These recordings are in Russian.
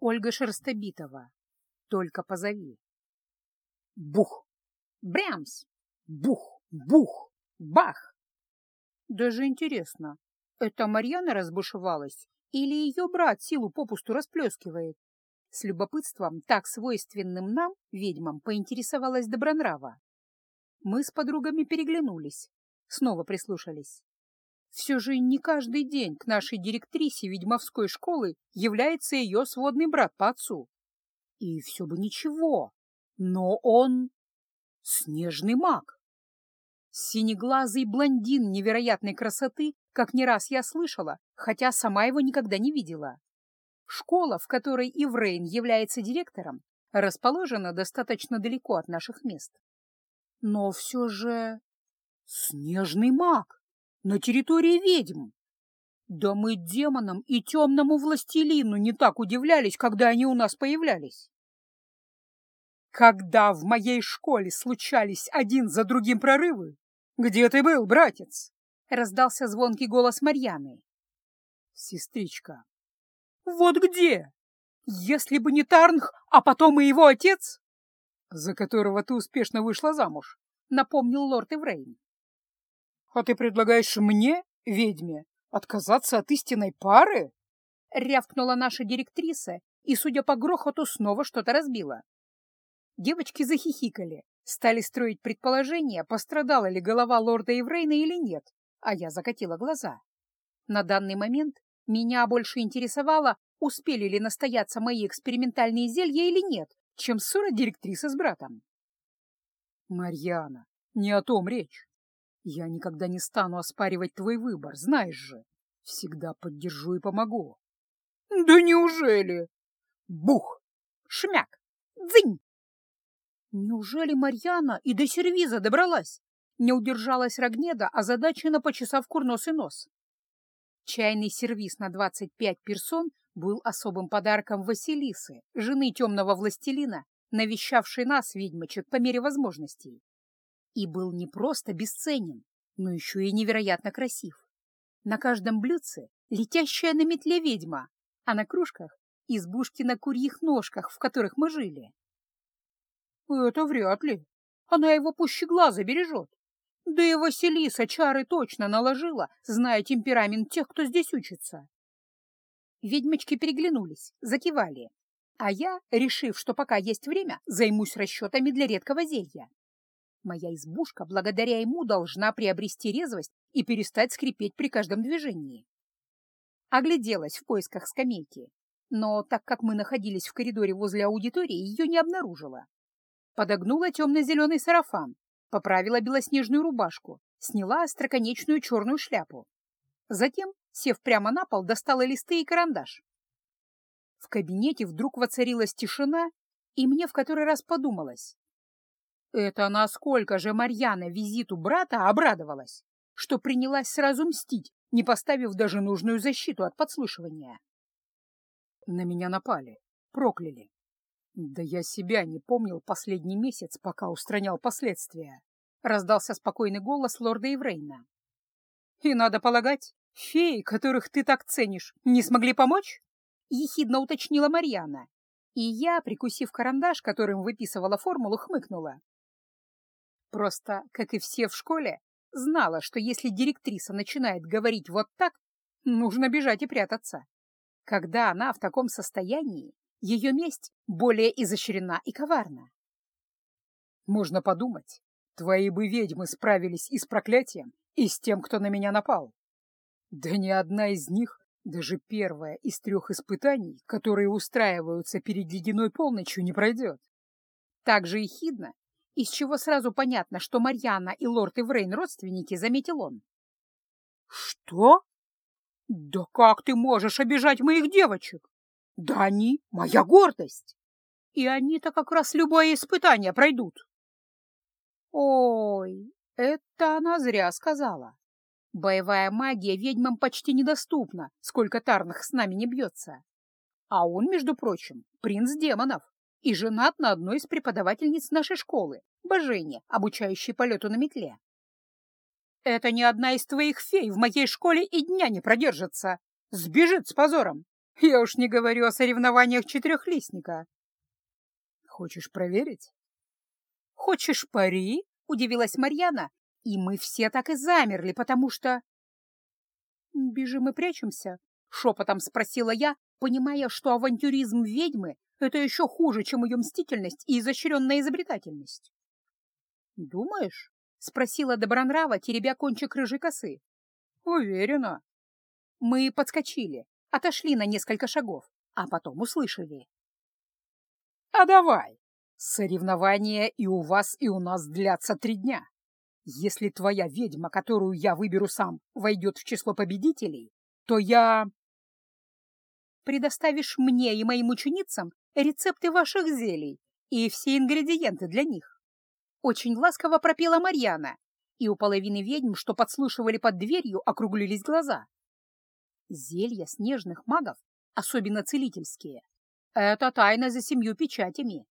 Ольга Шерстобитова. Только позови. Бух! Брямс! Бух! Бух! Бах! Даже интересно, это Марьяна разбушевалась или ее брат силу попусту расплескивает? С любопытством, так свойственным нам, ведьмам, поинтересовалась Добронрава. Мы с подругами переглянулись, снова прислушались. Все же не каждый день к нашей директрисе ведьмовской школы является ее сводный брат по отцу. И все бы ничего, но он снежный маг. Синеглазый блондин невероятной красоты, как не раз я слышала, хотя сама его никогда не видела. Школа, в которой Иврейн является директором, расположена достаточно далеко от наших мест. Но все же снежный маг на территории ведьм. Да мы демонам и темному властелину не так удивлялись, когда они у нас появлялись. Когда в моей школе случались один за другим прорывы, где ты был, братец? Раздался звонкий голос Марьяны. Сестричка. Вот где? Если бы не Тарнх, а потом и его отец, за которого ты успешно вышла замуж, напомнил лорд Эврейн. «А ты предлагаешь мне, ведьме, отказаться от истинной пары?» — рявкнула наша директриса и, судя по грохоту, снова что-то разбила. Девочки захихикали, стали строить предположения, пострадала ли голова лорда Еврейна или нет, а я закатила глаза. На данный момент меня больше интересовало, успели ли настояться мои экспериментальные зелья или нет, чем ссора директрисы с братом. «Марьяна, не о том речь. Я никогда не стану оспаривать твой выбор, знаешь же. Всегда поддержу и помогу. Да неужели? Бух! Шмяк! Дзынь! Неужели Марьяна и до сервиза добралась? Не удержалась Рогнеда, озадаченно почесав курносый нос. Чайный сервиз на двадцать пять персон был особым подарком Василисы, жены темного властелина, навещавшей нас, ведьмочек, по мере возможностей и был не просто бесценен, но еще и невероятно красив. На каждом блюдце летящая на метле ведьма, а на кружках — избушки на курьих ножках, в которых мы жили. Это вряд ли. Она его пуще глаза бережет. Да и Василиса чары точно наложила, зная темперамент тех, кто здесь учится. Ведьмочки переглянулись, закивали. А я, решив, что пока есть время, займусь расчетами для редкого зелья. Моя избушка благодаря ему должна приобрести резвость и перестать скрипеть при каждом движении. Огляделась в поисках скамейки, но так как мы находились в коридоре возле аудитории, ее не обнаружила. Подогнула темно-зеленый сарафан, поправила белоснежную рубашку, сняла остроконечную черную шляпу. Затем, сев прямо на пол, достала листы и карандаш. В кабинете вдруг воцарилась тишина, и мне в который раз подумалось, это насколько же Марьяна визиту брата обрадовалась, что принялась сразу мстить, не поставив даже нужную защиту от подслушивания. На меня напали, прокляли. Да я себя не помнил последний месяц, пока устранял последствия. Раздался спокойный голос лорда Иврейна. И надо полагать, феи, которых ты так ценишь, не смогли помочь? Ехидно уточнила Марьяна. И я, прикусив карандаш, которым выписывала формулу, хмыкнула. Просто, как и все в школе, знала, что если директриса начинает говорить вот так, нужно бежать и прятаться. Когда она в таком состоянии, ее месть более изощрена и коварна. Можно подумать, твои бы ведьмы справились и с проклятием, и с тем, кто на меня напал. Да ни одна из них, даже первая из трех испытаний, которые устраиваются перед ледяной полночью, не пройдет. Так же и хидно из чего сразу понятно, что Марьяна и лорд Иврейн родственники, заметил он. «Что? Да как ты можешь обижать моих девочек? Да они — моя гордость, и они-то как раз любое испытание пройдут». Ой, это она зря сказала. Боевая магия ведьмам почти недоступна, сколько тарных с нами не бьется. А он, между прочим, принц демонов и женат на одной из преподавательниц нашей школы, Божене, обучающей полету на метле. Это ни одна из твоих фей в моей школе и дня не продержится. Сбежит с позором. Я уж не говорю о соревнованиях четырехлистника. Хочешь проверить? Хочешь пари? Удивилась Марьяна, и мы все так и замерли, потому что... Бежим и прячемся? Шепотом спросила я, понимая, что авантюризм ведьмы — это еще хуже, чем ее мстительность и изощренная изобретательность. «Думаешь?» — спросила Добронрава, теребя кончик рыжей косы. «Уверена». Мы подскочили, отошли на несколько шагов, а потом услышали. «А давай! Соревнования и у вас, и у нас длятся три дня. Если твоя ведьма, которую я выберу сам, войдет в число победителей, то я...» «Предоставишь мне и моим ученицам рецепты ваших зелий и все ингредиенты для них». Очень ласково пропела Марьяна, и у половины ведьм, что подслушивали под дверью, округлились глаза. Зелья снежных магов, особенно целительские, это тайна за семью печатями.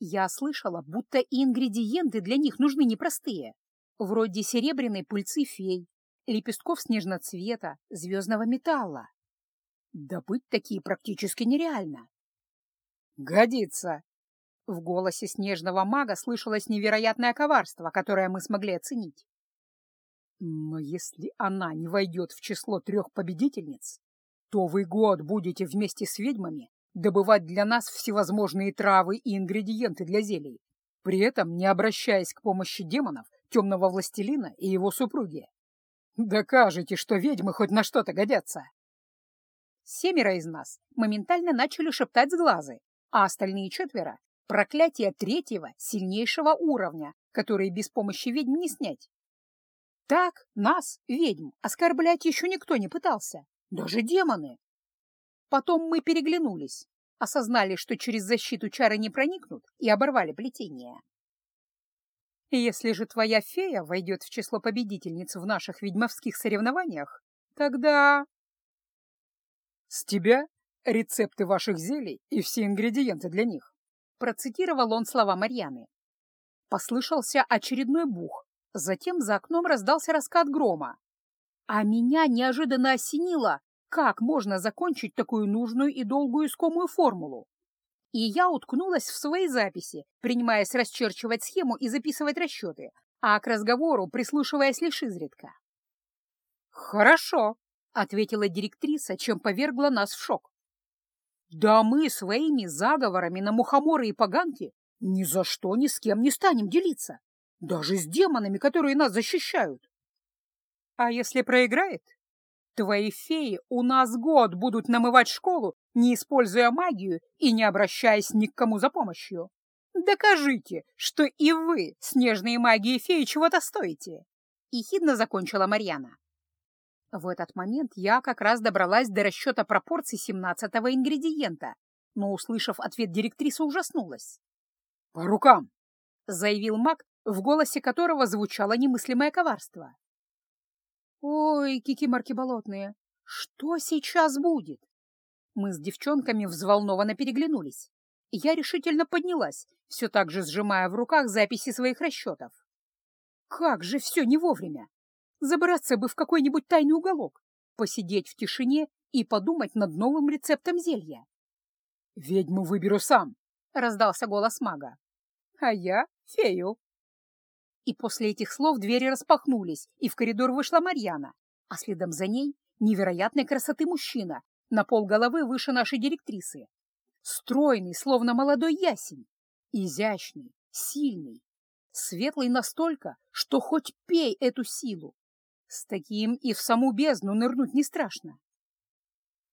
Я слышала, будто и ингредиенты для них нужны непростые, вроде серебряной пыльцы фей, лепестков снежноцвета, звездного металла. Добыть такие практически нереально. «Годится!» В голосе снежного мага слышалось невероятное коварство, которое мы смогли оценить. Но если она не войдет в число трех победительниц, то вы год будете вместе с ведьмами добывать для нас всевозможные травы и ингредиенты для зелий, при этом не обращаясь к помощи демонов, темного властелина и его супруги. Докажете, что ведьмы хоть на что-то годятся. Семеро из нас моментально начали шептать с глазы, а остальные четверо Проклятие третьего, сильнейшего уровня, которые без помощи ведьм не снять. Так нас, ведьм, оскорблять еще никто не пытался, даже демоны. Потом мы переглянулись, осознали, что через защиту чары не проникнут, и оборвали плетение. Если же твоя фея войдет в число победительниц в наших ведьмовских соревнованиях, тогда... С тебя рецепты ваших зелий и все ингредиенты для них. Процитировал он слова Марьяны. Послышался очередной бух, затем за окном раздался раскат грома. А меня неожиданно осенило, как можно закончить такую нужную и долгую искомую формулу. И я уткнулась в свои записи, принимаясь расчерчивать схему и записывать расчеты, а к разговору прислушиваясь лишь изредка. «Хорошо», — ответила директриса, чем повергла нас в шок. Да мы своими заговорами на мухоморы и поганки ни за что ни с кем не станем делиться, даже с демонами, которые нас защищают. А если проиграет? Твои феи у нас год будут намывать школу, не используя магию и не обращаясь ни к кому за помощью. Докажите, что и вы, снежные маги и феи, чего-то стоите. И хидно закончила Марьяна. В этот момент я как раз добралась до расчета пропорций семнадцатого ингредиента, но, услышав ответ директрисы, ужаснулась. «По рукам!» — заявил маг, в голосе которого звучало немыслимое коварство. «Ой, кикиморки болотные, что сейчас будет?» Мы с девчонками взволнованно переглянулись. Я решительно поднялась, все так же сжимая в руках записи своих расчетов. «Как же все не вовремя!» Забраться бы в какой-нибудь тайный уголок, посидеть в тишине и подумать над новым рецептом зелья. «Ведьму выберу сам», — раздался голос мага. «А я — фею». И после этих слов двери распахнулись, и в коридор вышла Марьяна, а следом за ней невероятной красоты мужчина, на пол головы выше нашей директрисы. Стройный, словно молодой ясень, изящный, сильный, светлый настолько, что хоть пей эту силу, с таким и в саму бездну нырнуть не страшно.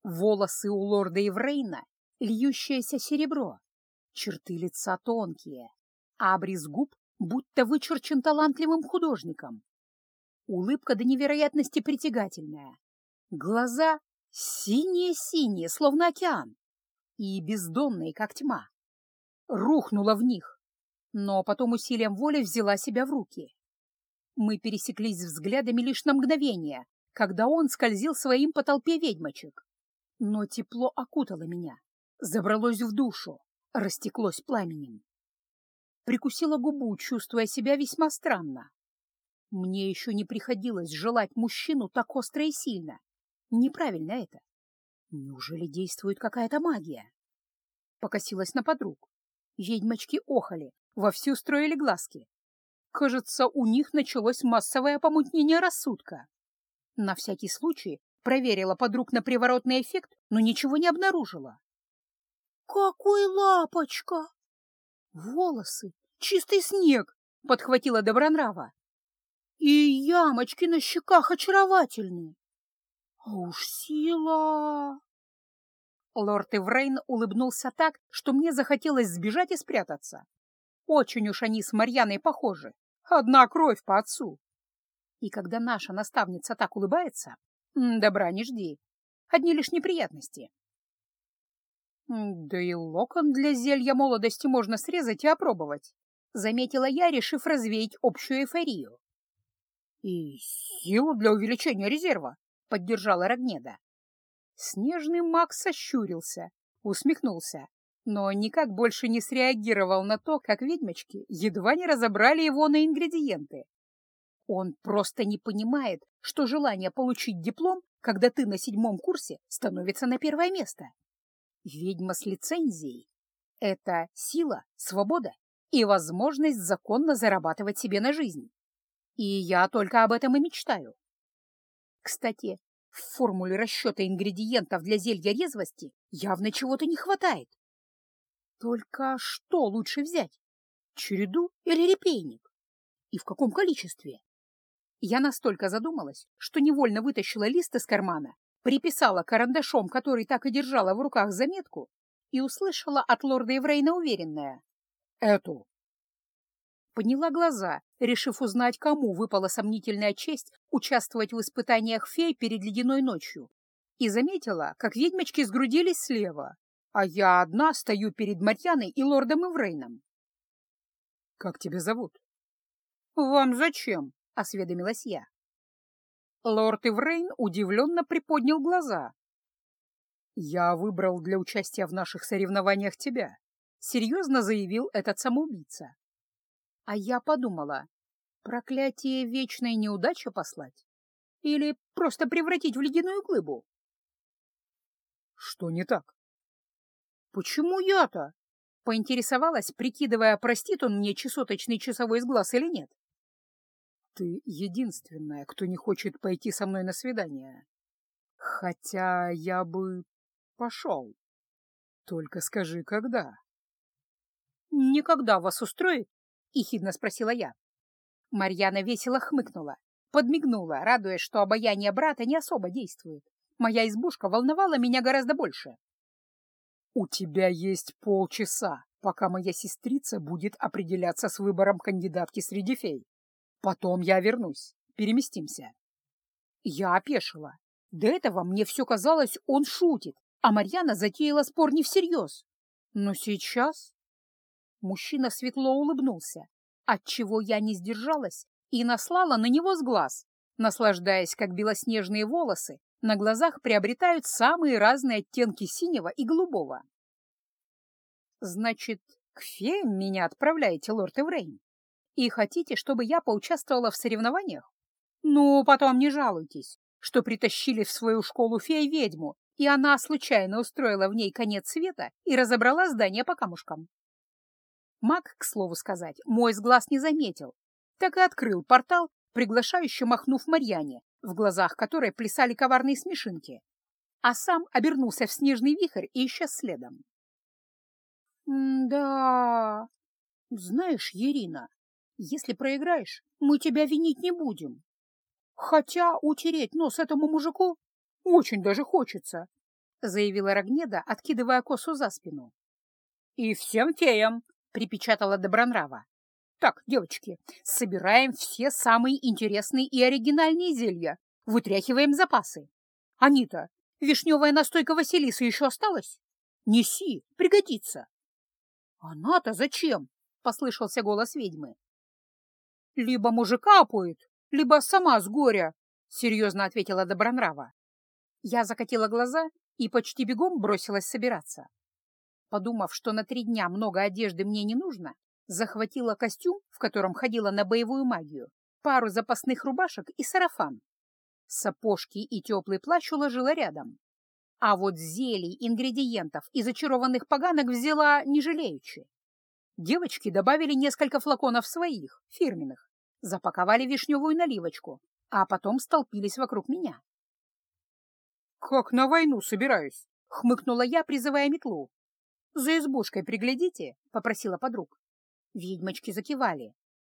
Волосы у лорда Еврейна — льющееся серебро, черты лица тонкие, а обрез губ будто вычерчен талантливым художником. Улыбка до невероятности притягательная. Глаза синие-синие, словно океан, и бездонные, как тьма. Рухнула в них, но потом усилием воли взяла себя в руки. Мы пересеклись взглядами лишь на мгновение, когда он скользил своим по толпе ведьмочек. Но тепло окутало меня, забралось в душу, растеклось пламенем. Прикусила губу, чувствуя себя весьма странно. Мне еще не приходилось желать мужчину так остро и сильно. Неправильно это. Неужели действует какая-то магия? Покосилась на подруг. Ведьмочки охали, вовсю строили глазки. Кажется, у них началось массовое помутнение рассудка. На всякий случай проверила подруг на приворотный эффект, но ничего не обнаружила. «Какой лапочка!» «Волосы! Чистый снег!» — подхватила Добронрава. «И ямочки на щеках очаровательные! А уж сила!» Лорд Эврейн улыбнулся так, что мне захотелось сбежать и спрятаться. Очень уж они с Марьяной похожи. Одна кровь по отцу. И когда наша наставница так улыбается, добра не жди. Одни лишь неприятности. Да и локон для зелья молодости можно срезать и опробовать, заметила я, решив развеять общую эйфорию. И силу для увеличения резерва, поддержала Рогнеда. Снежный маг сощурился, усмехнулся, но никак больше не среагировал на то, как ведьмочки едва не разобрали его на ингредиенты. Он просто не понимает, что желание получить диплом, когда ты на седьмом курсе, становится на первое место. Ведьма с лицензией — это сила, свобода и возможность законно зарабатывать себе на жизнь. И я только об этом и мечтаю. Кстати, в формуле расчета ингредиентов для зелья резвости явно чего-то не хватает. Только что лучше взять? Череду или репейник? И в каком количестве? Я настолько задумалась, что невольно вытащила лист из кармана приписала карандашом, который так и держала в руках заметку, и услышала от лорда Еврейна уверенное «Эту». Подняла глаза, решив узнать, кому выпала сомнительная честь участвовать в испытаниях фей перед ледяной ночью, и заметила, как ведьмочки сгрудились слева, а я одна стою перед Марьяной и лордом Эврейном. «Как тебя зовут?» «Вам зачем?» — осведомилась я. Лорд Иврейн удивленно приподнял глаза. «Я выбрал для участия в наших соревнованиях тебя», — серьезно заявил этот самоубийца. А я подумала, проклятие вечной неудачи послать? Или просто превратить в ледяную глыбу? Что не так? Почему я-то? Поинтересовалась, прикидывая, простит он мне чесоточный часовой из глаз или нет. Ты единственная, кто не хочет пойти со мной на свидание. Хотя я бы пошел. Только скажи, когда. Никогда вас устроит? — ехидно спросила я. Марьяна весело хмыкнула, подмигнула, радуясь, что обаяние брата не особо действует. Моя избушка волновала меня гораздо больше. «У тебя есть полчаса, пока моя сестрица будет определяться с выбором кандидатки среди фей. Потом я вернусь. Переместимся. Я опешила. До этого мне все казалось, он шутит, а Марьяна затеяла спор не всерьез. Но сейчас... Мужчина светло улыбнулся, отчего я не сдержалась и наслала на него с глаз, наслаждаясь, как белоснежные волосы на глазах приобретают самые разные оттенки синего и голубого. «Значит, к феям меня отправляете, лорд Эврейн?» И хотите, чтобы я поучаствовала в соревнованиях? Ну, потом не жалуйтесь, что притащили в свою школу фея-ведьму, и она случайно устроила в ней конец света и разобрала здание по камушкам. Маг, к слову сказать, мой сглаз не заметил, так и открыл портал, приглашающе махнув Марьяне, в глазах которой плясали коварные смешинки, а сам обернулся в снежный вихрь и исчез следом. «Да, знаешь, Ирина, если проиграешь, мы тебя винить не будем. Хотя утереть нос этому мужику очень даже хочется, — заявила Рогнеда, откидывая косу за спину. — И всем феям, — припечатала Добронрава. — Так, девочки, собираем все самые интересные и оригинальные зелья, вытряхиваем запасы. Анита, вишневая настойка Василисы еще осталась? Неси, пригодится. — Она-то зачем? — послышался голос ведьмы. Либо мужика опоет, либо сама с горя, — серьезно ответила Добронрава. Я закатила глаза и почти бегом бросилась собираться. Подумав, что на три дня много одежды мне не нужно, захватила костюм, в котором ходила на боевую магию, пару запасных рубашек и сарафан. Сапожки и теплый плащ уложила рядом. А вот зелий, ингредиентов и зачарованных поганок взяла не жалеючи. Девочки добавили несколько флаконов своих, фирменных, запаковали вишневую наливочку, а потом столпились вокруг меня. «Как на войну собираюсь?» — хмыкнула я, призывая метлу. «За избушкой приглядите», — попросила подруг. Ведьмочки закивали.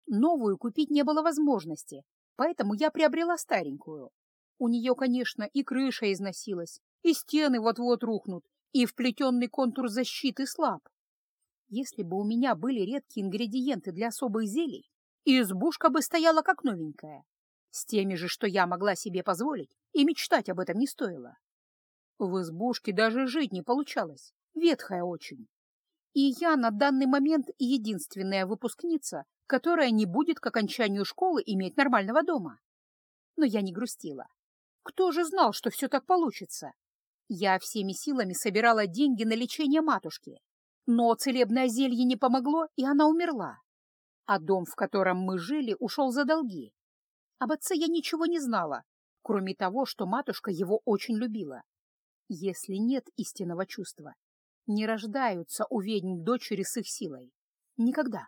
Новую купить не было возможности, поэтому я приобрела старенькую. У нее, конечно, и крыша износилась, и стены вот-вот рухнут, и вплетенный контур защиты слаб. Если бы у меня были редкие ингредиенты для особых зелий, избушка бы стояла как новенькая. С теми же, что я могла себе позволить, и мечтать об этом не стоило. В избушке даже жить не получалось, ветхая очень. И я на данный момент единственная выпускница, которая не будет к окончанию школы иметь нормального дома. Но я не грустила. Кто же знал, что все так получится? Я всеми силами собирала деньги на лечение матушки, но целебное зелье не помогло, и она умерла. А дом, в котором мы жили, ушел за долги. Об отце я ничего не знала, кроме того, что матушка его очень любила. Если нет истинного чувства, не рождаются у ведьм дочери с их силой. Никогда.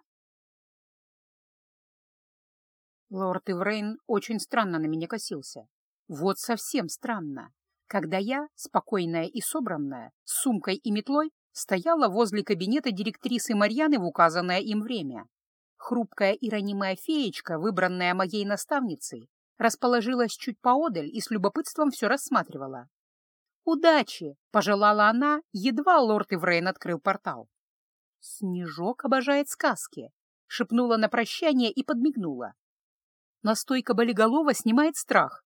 Лорд Иврейн очень странно на меня косился. Вот совсем странно, когда я, спокойная и собранная, с сумкой и метлой, стояла возле кабинета директрисы Марьяны в указанное им время. Хрупкая и ранимая феечка, выбранная моей наставницей, расположилась чуть поодаль и с любопытством все рассматривала. «Удачи!» — пожелала она, едва лорд Иврейн открыл портал. «Снежок обожает сказки», — шепнула на прощание и подмигнула. Настойка болиголова снимает страх.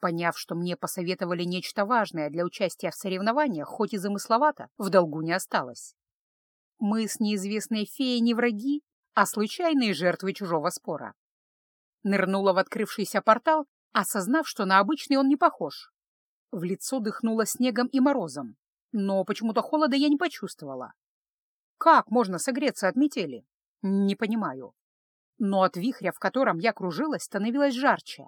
Поняв, что мне посоветовали нечто важное для участия в соревнованиях, хоть и замысловато, в долгу не осталось. Мы с неизвестной феей не враги, а случайные жертвы чужого спора. Нырнула в открывшийся портал, осознав, что на обычный он не похож. В лицо дыхнуло снегом и морозом, но почему-то холода я не почувствовала. Как можно согреться от метели? Не понимаю. Но от вихря, в котором я кружилась, становилось жарче.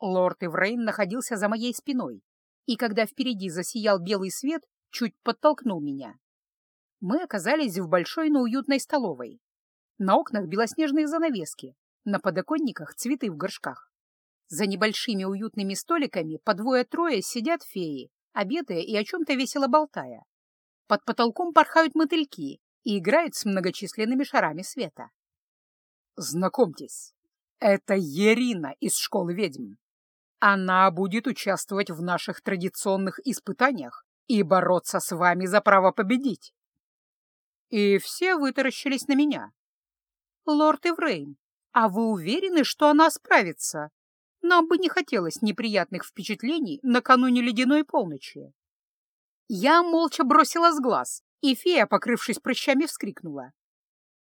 Лорд Иврейн находился за моей спиной, и когда впереди засиял белый свет, чуть подтолкнул меня. Мы оказались в большой, но уютной столовой. На окнах белоснежные занавески, на подоконниках цветы в горшках. За небольшими уютными столиками по двое-трое сидят феи, обедая и о чем-то весело болтая. Под потолком порхают мотыльки и играют с многочисленными шарами света. Знакомьтесь, это Ерина из школы ведьм. Она будет участвовать в наших традиционных испытаниях и бороться с вами за право победить. И все вытаращились на меня. Лорд Эврейн, а вы уверены, что она справится? Нам бы не хотелось неприятных впечатлений накануне ледяной полночи. Я молча бросила с глаз, и фея, покрывшись прыщами, вскрикнула.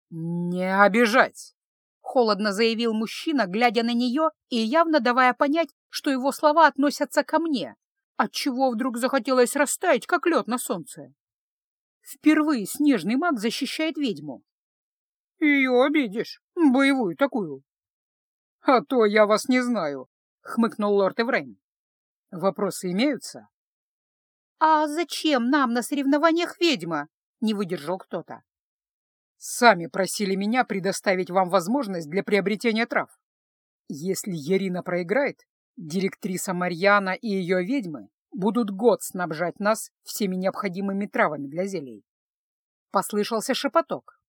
«Не обижать! холодно заявил мужчина, глядя на нее и явно давая понять, что его слова относятся ко мне, отчего вдруг захотелось растаять, как лед на солнце. Впервые снежный маг защищает ведьму. Ее обидишь, боевую такую. А то я вас не знаю, хмыкнул лорд Эврейн. Вопросы имеются? А зачем нам на соревнованиях ведьма? Не выдержал кто-то. Сами просили меня предоставить вам возможность для приобретения трав. Если Ярина проиграет, директриса Марьяна и ее ведьмы будут год снабжать нас всеми необходимыми травами для зелий. Послышался шепоток.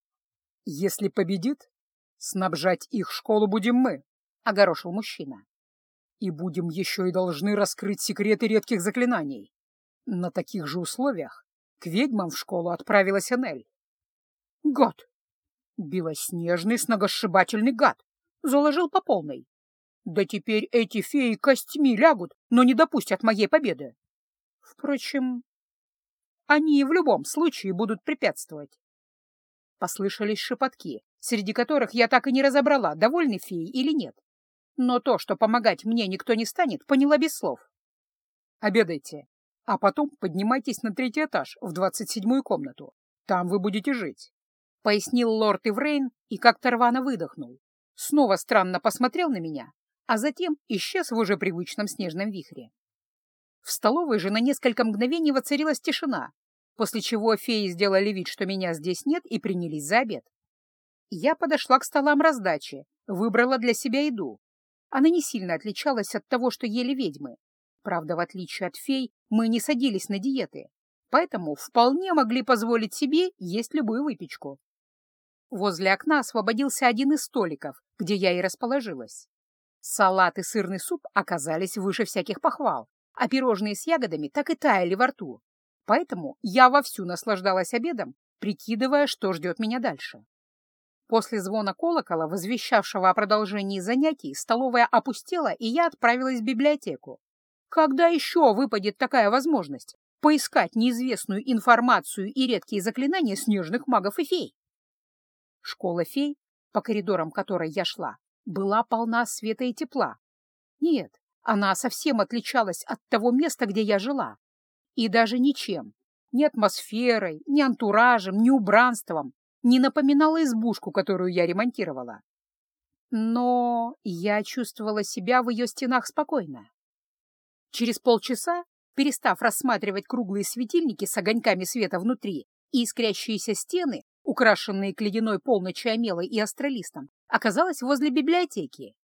Если победит, снабжать их школу будем мы, — огорошил мужчина. И будем еще и должны раскрыть секреты редких заклинаний. На таких же условиях к ведьмам в школу отправилась Энель. Гад! Белоснежный сногосшибательный гад! Заложил по полной. Да теперь эти феи костьми лягут, но не допустят моей победы. Впрочем, они в любом случае будут препятствовать. Послышались шепотки, среди которых я так и не разобрала, довольны феи или нет. Но то, что помогать мне никто не станет, поняла без слов. Обедайте, а потом поднимайтесь на третий этаж, в двадцать седьмую комнату. Там вы будете жить пояснил лорд Иврейн и как-то рвано выдохнул. Снова странно посмотрел на меня, а затем исчез в уже привычном снежном вихре. В столовой же на несколько мгновений воцарилась тишина, после чего феи сделали вид, что меня здесь нет, и принялись за обед. Я подошла к столам раздачи, выбрала для себя еду. Она не сильно отличалась от того, что ели ведьмы. Правда, в отличие от фей, мы не садились на диеты, поэтому вполне могли позволить себе есть любую выпечку. Возле окна освободился один из столиков, где я и расположилась. Салат и сырный суп оказались выше всяких похвал, а пирожные с ягодами так и таяли во рту. Поэтому я вовсю наслаждалась обедом, прикидывая, что ждет меня дальше. После звона колокола, возвещавшего о продолжении занятий, столовая опустела, и я отправилась в библиотеку. Когда еще выпадет такая возможность поискать неизвестную информацию и редкие заклинания снежных магов и фей? Школа фей, по коридорам которой я шла, была полна света и тепла. Нет, она совсем отличалась от того места, где я жила. И даже ничем, ни атмосферой, ни антуражем, ни убранством не напоминала избушку, которую я ремонтировала. Но я чувствовала себя в ее стенах спокойно. Через полчаса, перестав рассматривать круглые светильники с огоньками света внутри и искрящиеся стены, украшенные к ледяной полночи омелой и астролистом, оказалась возле библиотеки.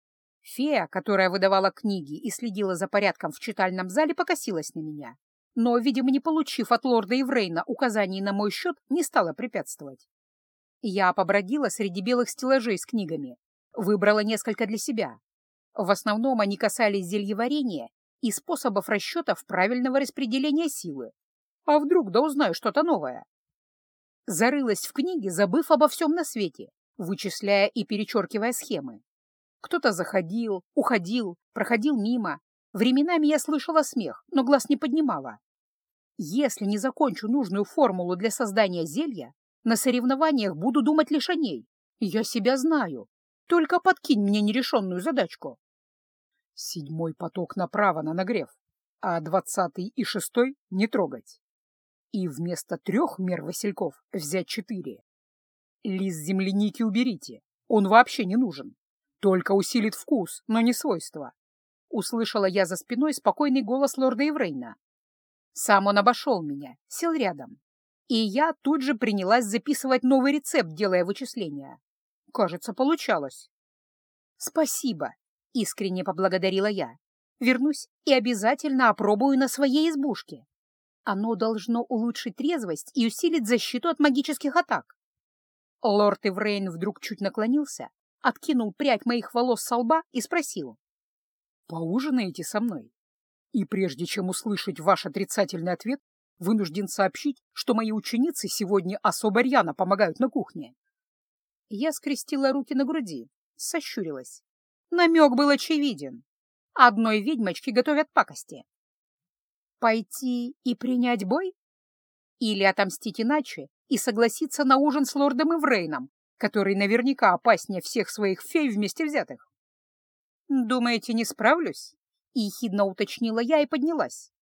Фея, которая выдавала книги и следила за порядком в читальном зале, покосилась на меня. Но, видимо, не получив от лорда Иврейна указаний на мой счет, не стала препятствовать. Я побродила среди белых стеллажей с книгами, выбрала несколько для себя. В основном они касались зельеварения и способов расчетов правильного распределения силы. А вдруг да узнаю что-то новое? Зарылась в книге, забыв обо всем на свете, вычисляя и перечеркивая схемы. Кто-то заходил, уходил, проходил мимо. Временами я слышала смех, но глаз не поднимала. Если не закончу нужную формулу для создания зелья, на соревнованиях буду думать лишь о ней. Я себя знаю. Только подкинь мне нерешенную задачку. Седьмой поток направо на нагрев, а двадцатый и шестой не трогать. И вместо трех мер васильков взять четыре. Лист земляники уберите, он вообще не нужен. Только усилит вкус, но не свойства. Услышала я за спиной спокойный голос лорда Еврейна. Сам он обошел меня, сел рядом. И я тут же принялась записывать новый рецепт, делая вычисления. Кажется, получалось. «Спасибо», — искренне поблагодарила я. «Вернусь и обязательно опробую на своей избушке. Оно должно улучшить трезвость и усилить защиту от магических атак». Лорд Эврейн вдруг чуть наклонился, откинул прядь моих волос со лба и спросил. «Поужинаете со мной?» И прежде чем услышать ваш отрицательный ответ, вынужден сообщить, что мои ученицы сегодня особо рьяно помогают на кухне. Я скрестила руки на груди, сощурилась. Намек был очевиден. Одной ведьмочке готовят пакости. Пойти и принять бой? Или отомстить иначе и согласиться на ужин с лордом Иврейном, который наверняка опаснее всех своих фей вместе взятых. «Думаете, не справлюсь?» — ехидно уточнила я и поднялась.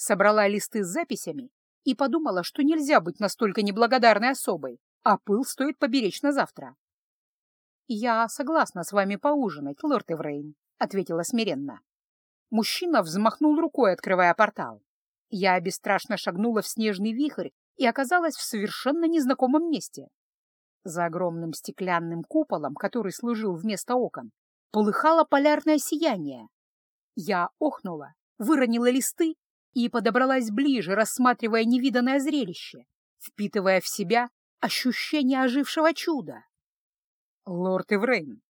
Собрала листы с записями и подумала, что нельзя быть настолько неблагодарной особой, а пыл стоит поберечь на завтра. «Я согласна с вами поужинать, лорд Эврейн», — ответила смиренно. Мужчина взмахнул рукой, открывая портал. Я бесстрашно шагнула в снежный вихрь и оказалась в совершенно незнакомом месте. За огромным стеклянным куполом, который служил вместо окон, полыхало полярное сияние. Я охнула, выронила листы и подобралась ближе, рассматривая невиданное зрелище, впитывая в себя ощущение ожившего чуда. «Лорд Эврейн,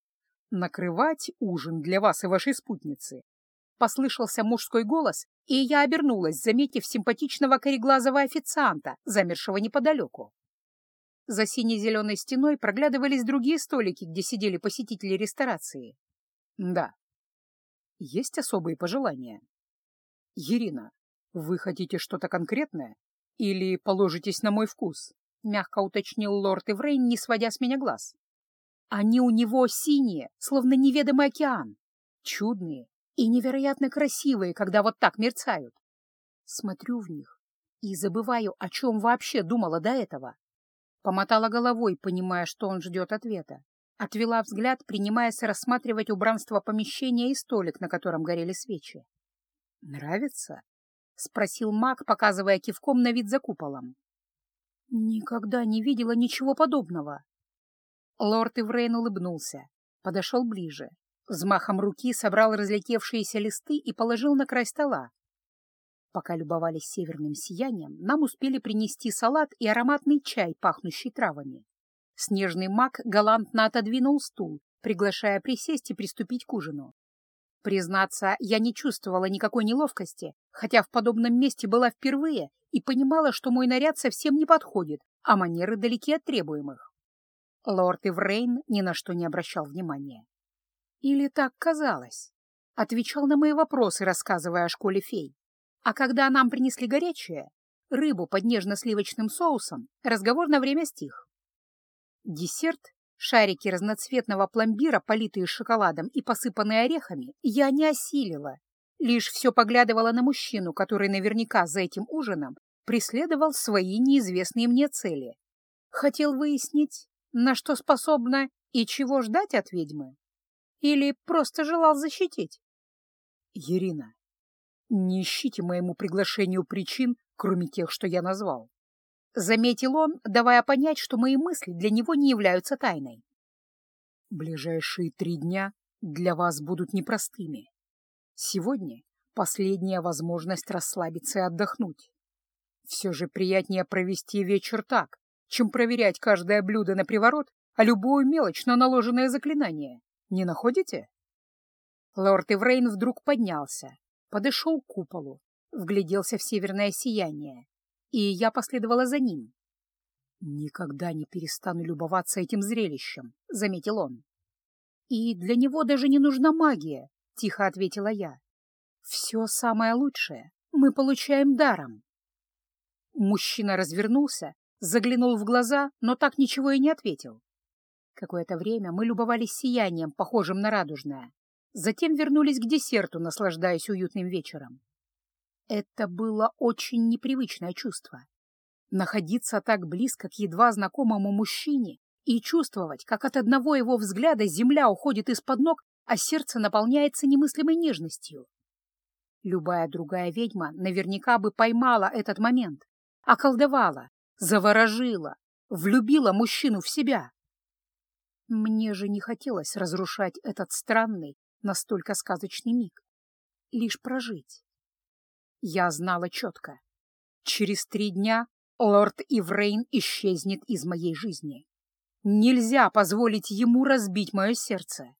накрывать ужин для вас и вашей спутницы!» Послышался мужской голос, и я обернулась, заметив симпатичного кореглазого официанта, замершего неподалеку. За сине-зеленой стеной проглядывались другие столики, где сидели посетители ресторации. Да. Есть особые пожелания? Ирина, вы хотите что-то конкретное? Или положитесь на мой вкус? Мягко уточнил лорд Эврейн, не сводя с меня глаз. Они у него синие, словно неведомый океан. Чудные и невероятно красивые, когда вот так мерцают. Смотрю в них и забываю, о чем вообще думала до этого. Помотала головой, понимая, что он ждет ответа. Отвела взгляд, принимаясь рассматривать убранство помещения и столик, на котором горели свечи. «Нравится?» Спросил маг, показывая кивком на вид за куполом. Никогда не видела ничего подобного. Лорд Иврейн улыбнулся, подошел ближе, взмахом руки собрал разлетевшиеся листы и положил на край стола. Пока любовались северным сиянием, нам успели принести салат и ароматный чай, пахнущий травами. Снежный маг галантно отодвинул стул, приглашая присесть и приступить к ужину. Признаться, я не чувствовала никакой неловкости, хотя в подобном месте была впервые и понимала, что мой наряд совсем не подходит, а манеры далеки от требуемых. Лорд Иврейн ни на что не обращал внимания. Или так казалось. Отвечал на мои вопросы, рассказывая о школе фей. А когда нам принесли горячее, рыбу под нежно-сливочным соусом, разговор на время стих. Десерт, шарики разноцветного пломбира, политые шоколадом и посыпанные орехами, я не осилила, лишь все поглядывала на мужчину, который наверняка за этим ужином преследовал свои неизвестные мне цели. Хотел выяснить, на что способна и чего ждать от ведьмы? Или просто желал защитить? Ирина, не ищите моему приглашению причин, кроме тех, что я назвал. Заметил он, давая понять, что мои мысли для него не являются тайной. Ближайшие три дня для вас будут непростыми. Сегодня последняя возможность расслабиться и отдохнуть. Все же приятнее провести вечер так, чем проверять каждое блюдо на приворот, а любую мелочь на наложенное заклинание. Не находите? Лорд Иврейн вдруг поднялся, подошел к куполу, вгляделся в северное сияние, и я последовала за ним. «Никогда не перестану любоваться этим зрелищем», — заметил он. «И для него даже не нужна магия», — тихо ответила я. «Все самое лучшее мы получаем даром». Мужчина развернулся, заглянул в глаза, но так ничего и не ответил. Какое-то время мы любовались сиянием, похожим на радужное. Затем вернулись к десерту, наслаждаясь уютным вечером. Это было очень непривычное чувство. Находиться так близко к едва знакомому мужчине и чувствовать, как от одного его взгляда земля уходит из-под ног, а сердце наполняется немыслимой нежностью. Любая другая ведьма наверняка бы поймала этот момент, околдовала, заворожила, влюбила мужчину в себя. Мне же не хотелось разрушать этот странный, настолько сказочный миг. Лишь прожить. Я знала четко. Через три дня лорд Иврейн исчезнет из моей жизни. Нельзя позволить ему разбить мое сердце.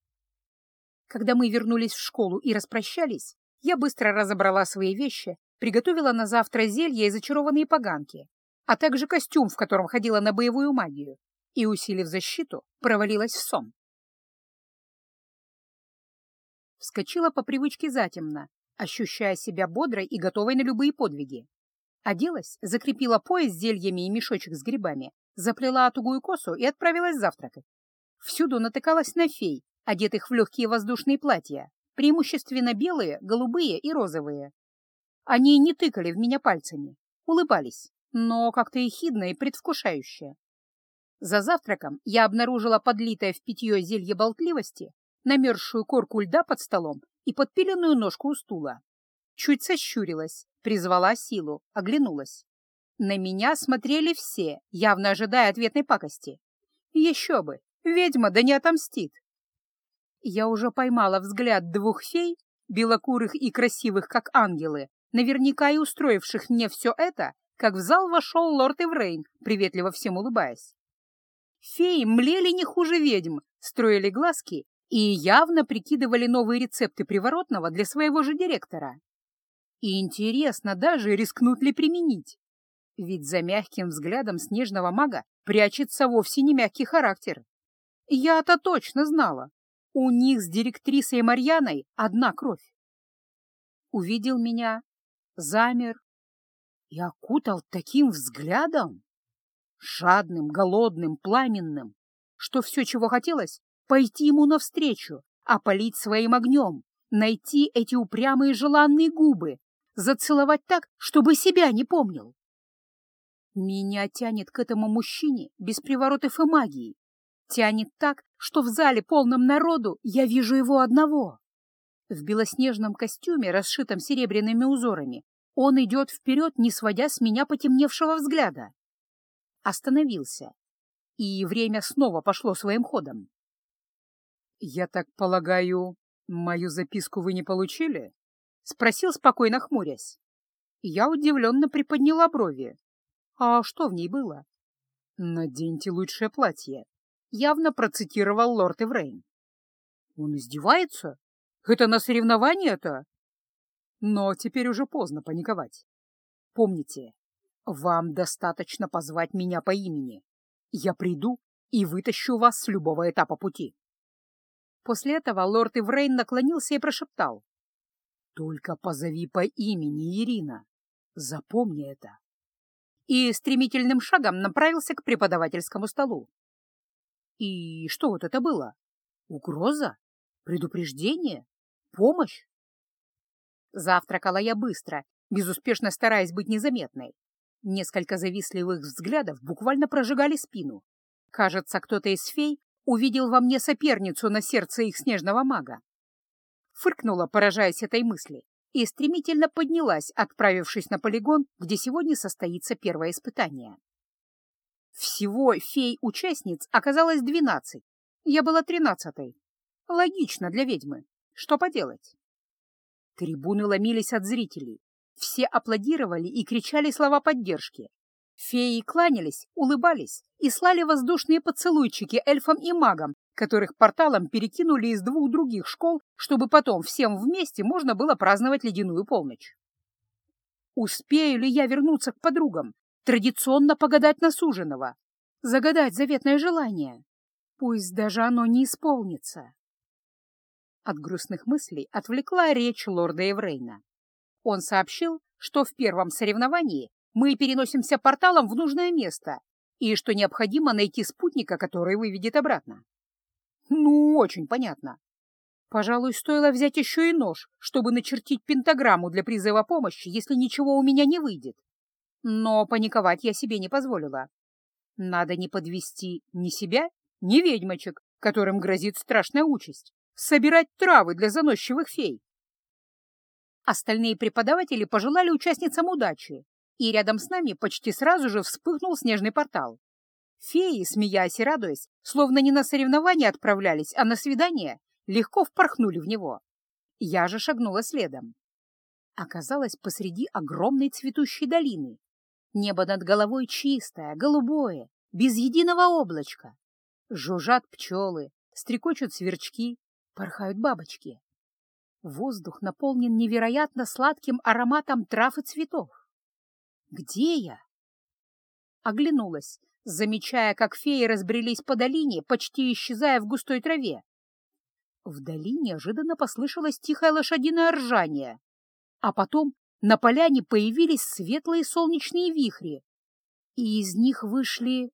Когда мы вернулись в школу и распрощались, я быстро разобрала свои вещи, приготовила на завтра зелья и зачарованные поганки, а также костюм, в котором ходила на боевую магию, и, усилив защиту, провалилась в сон. Вскочила по привычке затемно, ощущая себя бодрой и готовой на любые подвиги. Оделась, закрепила пояс зельями и мешочек с грибами, заплела тугую косу и отправилась завтракать. Всюду натыкалась на фей, одетых в легкие воздушные платья, преимущественно белые, голубые и розовые. Они не тыкали в меня пальцами, улыбались, но как-то ехидно и предвкушающе. За завтраком я обнаружила подлитое в питье зелье болтливости, намерзшую корку льда под столом и подпиленную ножку у стула. Чуть сощурилась, призвала силу, оглянулась. На меня смотрели все, явно ожидая ответной пакости. Еще бы, ведьма да не отомстит. Я уже поймала взгляд двух фей, белокурых и красивых, как ангелы, наверняка и устроивших мне все это, как в зал вошел лорд Эврейн, приветливо всем улыбаясь. Феи млели не хуже ведьм, строили глазки и явно прикидывали новые рецепты приворотного для своего же директора. И интересно даже, рискнут ли применить. Ведь за мягким взглядом снежного мага прячется вовсе не мягкий характер. Я-то точно знала. У них с директрисой Марьяной одна кровь. Увидел меня, замер и окутал таким взглядом, жадным, голодным, пламенным, что все, чего хотелось, пойти ему навстречу, опалить своим огнем, найти эти упрямые желанные губы, зацеловать так, чтобы себя не помнил. Меня тянет к этому мужчине без приворотов и магии. Тянет так, что в зале полном народу я вижу его одного. В белоснежном костюме, расшитом серебряными узорами, Он идет вперед, не сводя с меня потемневшего взгляда. Остановился, и время снова пошло своим ходом. «Я так полагаю, мою записку вы не получили?» — спросил спокойно хмурясь. Я удивленно приподняла брови. «А что в ней было?» «Наденьте лучшее платье», — явно процитировал лорд Эврейн. «Он издевается? Это на соревнования-то?» Но теперь уже поздно паниковать. Помните, вам достаточно позвать меня по имени. Я приду и вытащу вас с любого этапа пути. После этого лорд Иврейн наклонился и прошептал. «Только позови по имени, Ирина. Запомни это». И стремительным шагом направился к преподавательскому столу. И что вот это было? Угроза? Предупреждение? Помощь? Завтракала я быстро, безуспешно стараясь быть незаметной. Несколько завистливых взглядов буквально прожигали спину. Кажется, кто-то из фей увидел во мне соперницу на сердце их снежного мага. Фыркнула, поражаясь этой мысли, и стремительно поднялась, отправившись на полигон, где сегодня состоится первое испытание. Всего фей-участниц оказалось двенадцать. Я была тринадцатой. Логично для ведьмы. Что поделать? Трибуны ломились от зрителей. Все аплодировали и кричали слова поддержки. Феи кланялись, улыбались и слали воздушные поцелуйчики эльфам и магам, которых порталом перекинули из двух других школ, чтобы потом всем вместе можно было праздновать ледяную полночь. Успею ли я вернуться к подругам, традиционно погадать на суженого, загадать заветное желание? Пусть даже оно не исполнится. От грустных мыслей отвлекла речь лорда Еврейна. Он сообщил, что в первом соревновании мы переносимся порталом в нужное место и что необходимо найти спутника, который выведет обратно. Ну, очень понятно. Пожалуй, стоило взять еще и нож, чтобы начертить пентаграмму для призыва помощи, если ничего у меня не выйдет. Но паниковать я себе не позволила. Надо не подвести ни себя, ни ведьмочек, которым грозит страшная участь собирать травы для заносчивых фей. Остальные преподаватели пожелали участницам удачи, и рядом с нами почти сразу же вспыхнул снежный портал. Феи, смеясь и радуясь, словно не на соревнования отправлялись, а на свидание, легко впорхнули в него. Я же шагнула следом. Оказалась посреди огромной цветущей долины. Небо над головой чистое, голубое, без единого облачка. Жужжат пчелы, стрекочут сверчки, порхают бабочки. Воздух наполнен невероятно сладким ароматом трав и цветов. Где я? Оглянулась, замечая, как феи разбрелись по долине, почти исчезая в густой траве. Вдали неожиданно послышалось тихое лошадиное ржание, а потом на поляне появились светлые солнечные вихри, и из них вышли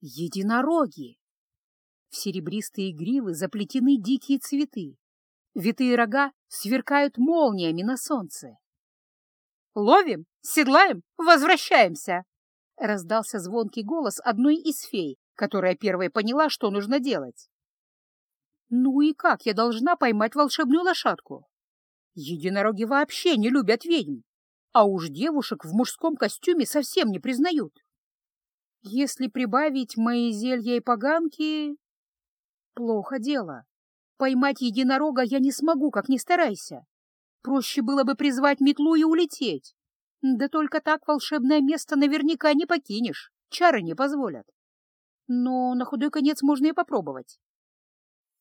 единороги. В серебристые гривы заплетены дикие цветы. Витые рога сверкают молниями на солнце. «Ловим, седлаем, возвращаемся!» Раздался звонкий голос одной из фей, которая первой поняла, что нужно делать. «Ну и как я должна поймать волшебную лошадку?» Единороги вообще не любят ведьм, а уж девушек в мужском костюме совсем не признают. Если прибавить мои зелья и поганки, Плохо дело. Поймать единорога я не смогу, как ни старайся. Проще было бы призвать метлу и улететь. Да только так волшебное место наверняка не покинешь, чары не позволят. Но на худой конец можно и попробовать.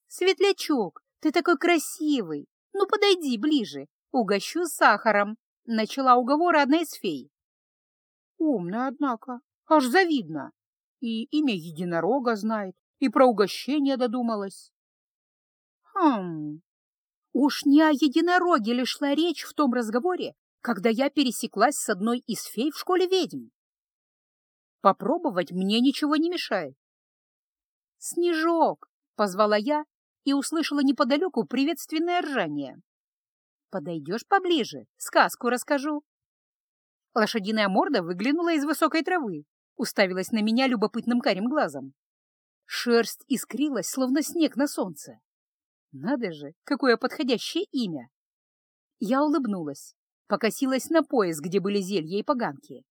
«Светлячок, ты такой красивый! Ну, подойди ближе, угощу сахаром!» — начала уговор одна из фей. Умная, однако, аж завидно. И имя единорога знает, и про угощение додумалась. Хм, уж не о единороге ли шла речь в том разговоре, когда я пересеклась с одной из фей в школе ведьм? Попробовать мне ничего не мешает. «Снежок!» — позвала я и услышала неподалеку приветственное ржание. «Подойдешь поближе, сказку расскажу». Лошадиная морда выглянула из высокой травы, уставилась на меня любопытным карим глазом. Шерсть искрилась, словно снег на солнце. Надо же, какое подходящее имя! Я улыбнулась, покосилась на пояс, где были зелья и поганки.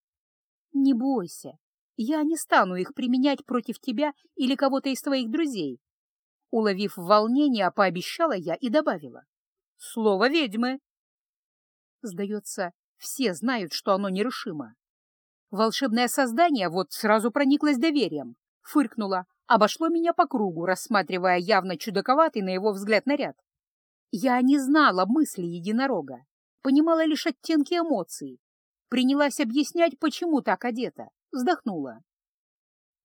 «Не бойся, я не стану их применять против тебя или кого-то из твоих друзей». Уловив волнение, пообещала я и добавила. «Слово ведьмы!» Сдается, все знают, что оно нерушимо. Волшебное создание вот сразу прониклось доверием, фыркнуло, обошло меня по кругу, рассматривая явно чудаковатый на его взгляд наряд. Я не знала мысли единорога, понимала лишь оттенки эмоций. Принялась объяснять, почему так одета, вздохнула.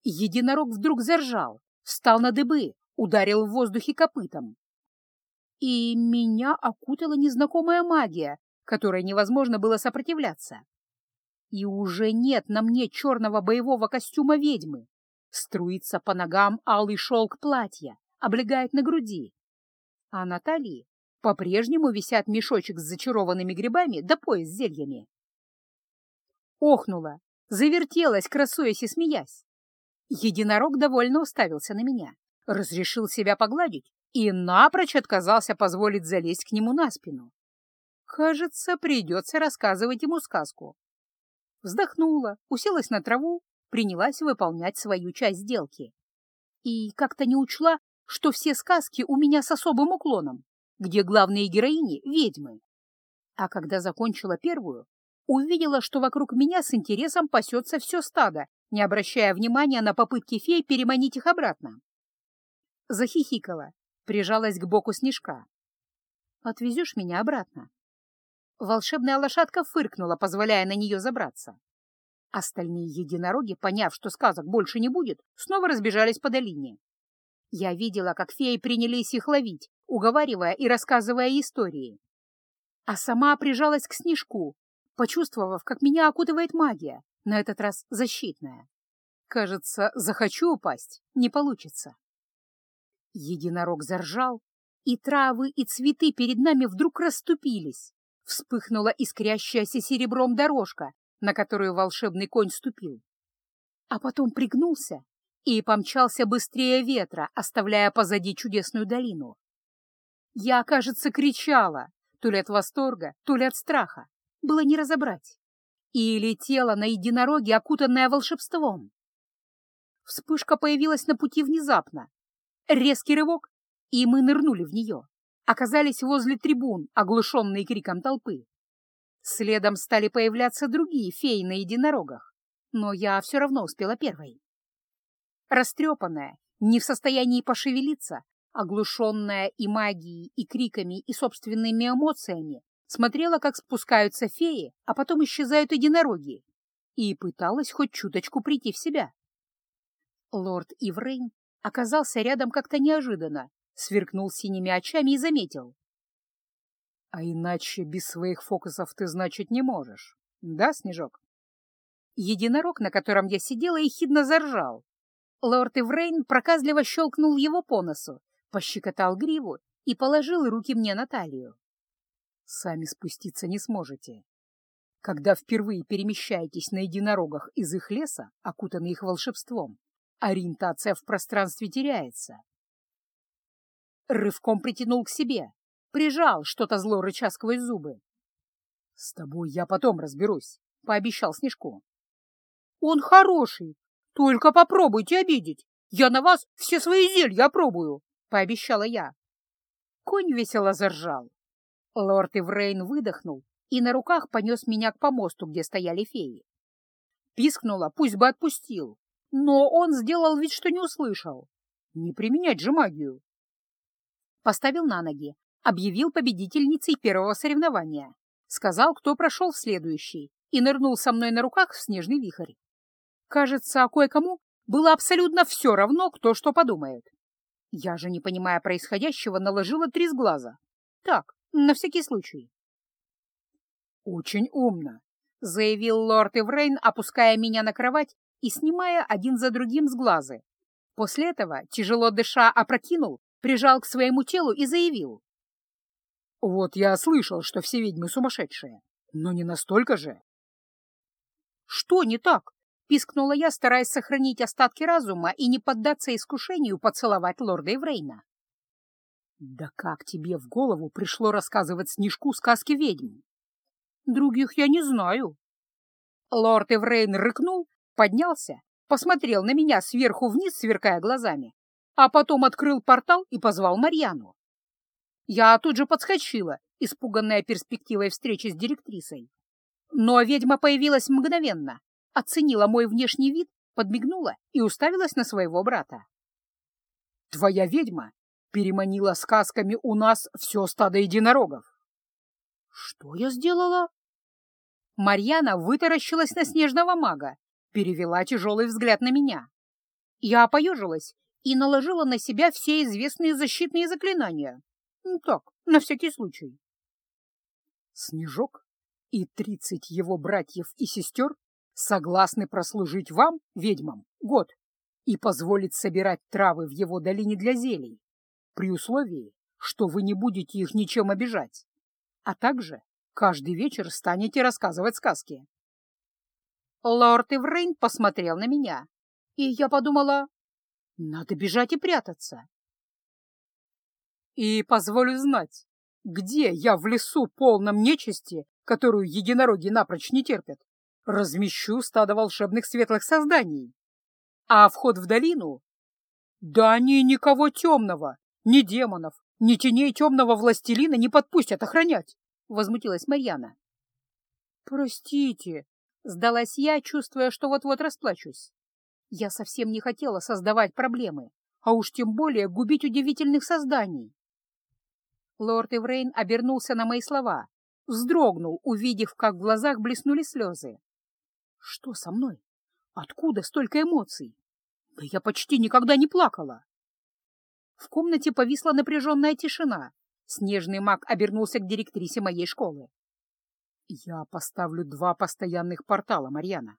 Единорог вдруг заржал, встал на дыбы, ударил в воздухе копытом. И меня окутала незнакомая магия, которой невозможно было сопротивляться. И уже нет на мне черного боевого костюма ведьмы. Струится по ногам алый шелк платья, облегает на груди. А на талии по-прежнему висят мешочек с зачарованными грибами да пояс с зельями. Охнула, завертелась, красуясь и смеясь. Единорог довольно уставился на меня, разрешил себя погладить и напрочь отказался позволить залезть к нему на спину. Кажется, придется рассказывать ему сказку. Вздохнула, уселась на траву, принялась выполнять свою часть сделки. И как-то не учла, что все сказки у меня с особым уклоном, где главные героини — ведьмы. А когда закончила первую, увидела, что вокруг меня с интересом пасется все стадо, не обращая внимания на попытки фей переманить их обратно. Захихикала, прижалась к боку снежка. «Отвезешь меня обратно?» Волшебная лошадка фыркнула, позволяя на нее забраться. Остальные единороги, поняв, что сказок больше не будет, снова разбежались по долине. Я видела, как феи принялись их ловить, уговаривая и рассказывая истории. А сама прижалась к снежку, почувствовав, как меня окутывает магия, на этот раз защитная. Кажется, захочу упасть, не получится. Единорог заржал, и травы и цветы перед нами вдруг расступились. Вспыхнула искрящаяся серебром дорожка, на которую волшебный конь ступил. А потом пригнулся и помчался быстрее ветра, оставляя позади чудесную долину. Я, кажется, кричала, то ли от восторга, то ли от страха. Было не разобрать. И летела на единороге, окутанная волшебством. Вспышка появилась на пути внезапно. Резкий рывок, и мы нырнули в нее оказались возле трибун, оглушенные криком толпы. Следом стали появляться другие феи на единорогах, но я все равно успела первой. Растрепанная, не в состоянии пошевелиться, оглушенная и магией, и криками, и собственными эмоциями, смотрела, как спускаются феи, а потом исчезают единороги, и пыталась хоть чуточку прийти в себя. Лорд Иврейн оказался рядом как-то неожиданно сверкнул синими очами и заметил. — А иначе без своих фокусов ты, значит, не можешь. Да, Снежок? Единорог, на котором я сидела, ехидно заржал. Лорд Эврейн проказливо щелкнул его по носу, пощекотал гриву и положил руки мне на талию. Сами спуститься не сможете. Когда впервые перемещаетесь на единорогах из их леса, окутанный их волшебством, ориентация в пространстве теряется. Рывком притянул к себе, прижал что-то зло рыча сквозь зубы. — С тобой я потом разберусь, — пообещал Снежку. — Он хороший, только попробуйте обидеть. Я на вас все свои зелья опробую, — пообещала я. Конь весело заржал. Лорд Иврейн выдохнул и на руках понес меня к помосту, где стояли феи. Пискнула, пусть бы отпустил, но он сделал вид, что не услышал. Не применять же магию поставил на ноги, объявил победительницей первого соревнования, сказал, кто прошел в следующий, и нырнул со мной на руках в снежный вихрь. Кажется, кое-кому было абсолютно все равно, кто что подумает. Я же, не понимая происходящего, наложила три с глаза. Так, на всякий случай. «Очень умно», — заявил лорд Эврейн, опуская меня на кровать и снимая один за другим с глазы. После этого, тяжело дыша, опрокинул прижал к своему телу и заявил. «Вот я слышал, что все ведьмы сумасшедшие, но не настолько же». «Что не так?» — пискнула я, стараясь сохранить остатки разума и не поддаться искушению поцеловать лорда Эврейна. «Да как тебе в голову пришло рассказывать Снежку сказки ведьм?» Других я не знаю. Лорд Эврейн рыкнул, поднялся, посмотрел на меня сверху вниз, сверкая глазами, а потом открыл портал и позвал Марьяну. Я тут же подскочила, испуганная перспективой встречи с директрисой. Но ведьма появилась мгновенно, оценила мой внешний вид, подмигнула и уставилась на своего брата. «Твоя ведьма переманила сказками у нас все стадо единорогов». «Что я сделала?» Марьяна вытаращилась на снежного мага, перевела тяжелый взгляд на меня. Я поежилась и наложила на себя все известные защитные заклинания. Ну так, на всякий случай. Снежок и тридцать его братьев и сестер согласны прослужить вам, ведьмам, год и позволить собирать травы в его долине для зелий, при условии, что вы не будете их ничем обижать, а также каждый вечер станете рассказывать сказки. Лорд Иврейн посмотрел на меня, и я подумала, надо бежать и прятаться. И позволю знать, где я в лесу полном нечисти, которую единороги напрочь не терпят, размещу стадо волшебных светлых созданий. А вход в долину? Да они никого темного, ни демонов, ни теней темного властелина не подпустят охранять, — возмутилась Марьяна. Простите, — сдалась я, чувствуя, что вот-вот расплачусь. Я совсем не хотела создавать проблемы, а уж тем более губить удивительных созданий. Лорд Эврейн обернулся на мои слова, вздрогнул, увидев, как в глазах блеснули слезы. Что со мной? Откуда столько эмоций? Да я почти никогда не плакала. В комнате повисла напряженная тишина. Снежный маг обернулся к директрисе моей школы. Я поставлю два постоянных портала, Марьяна.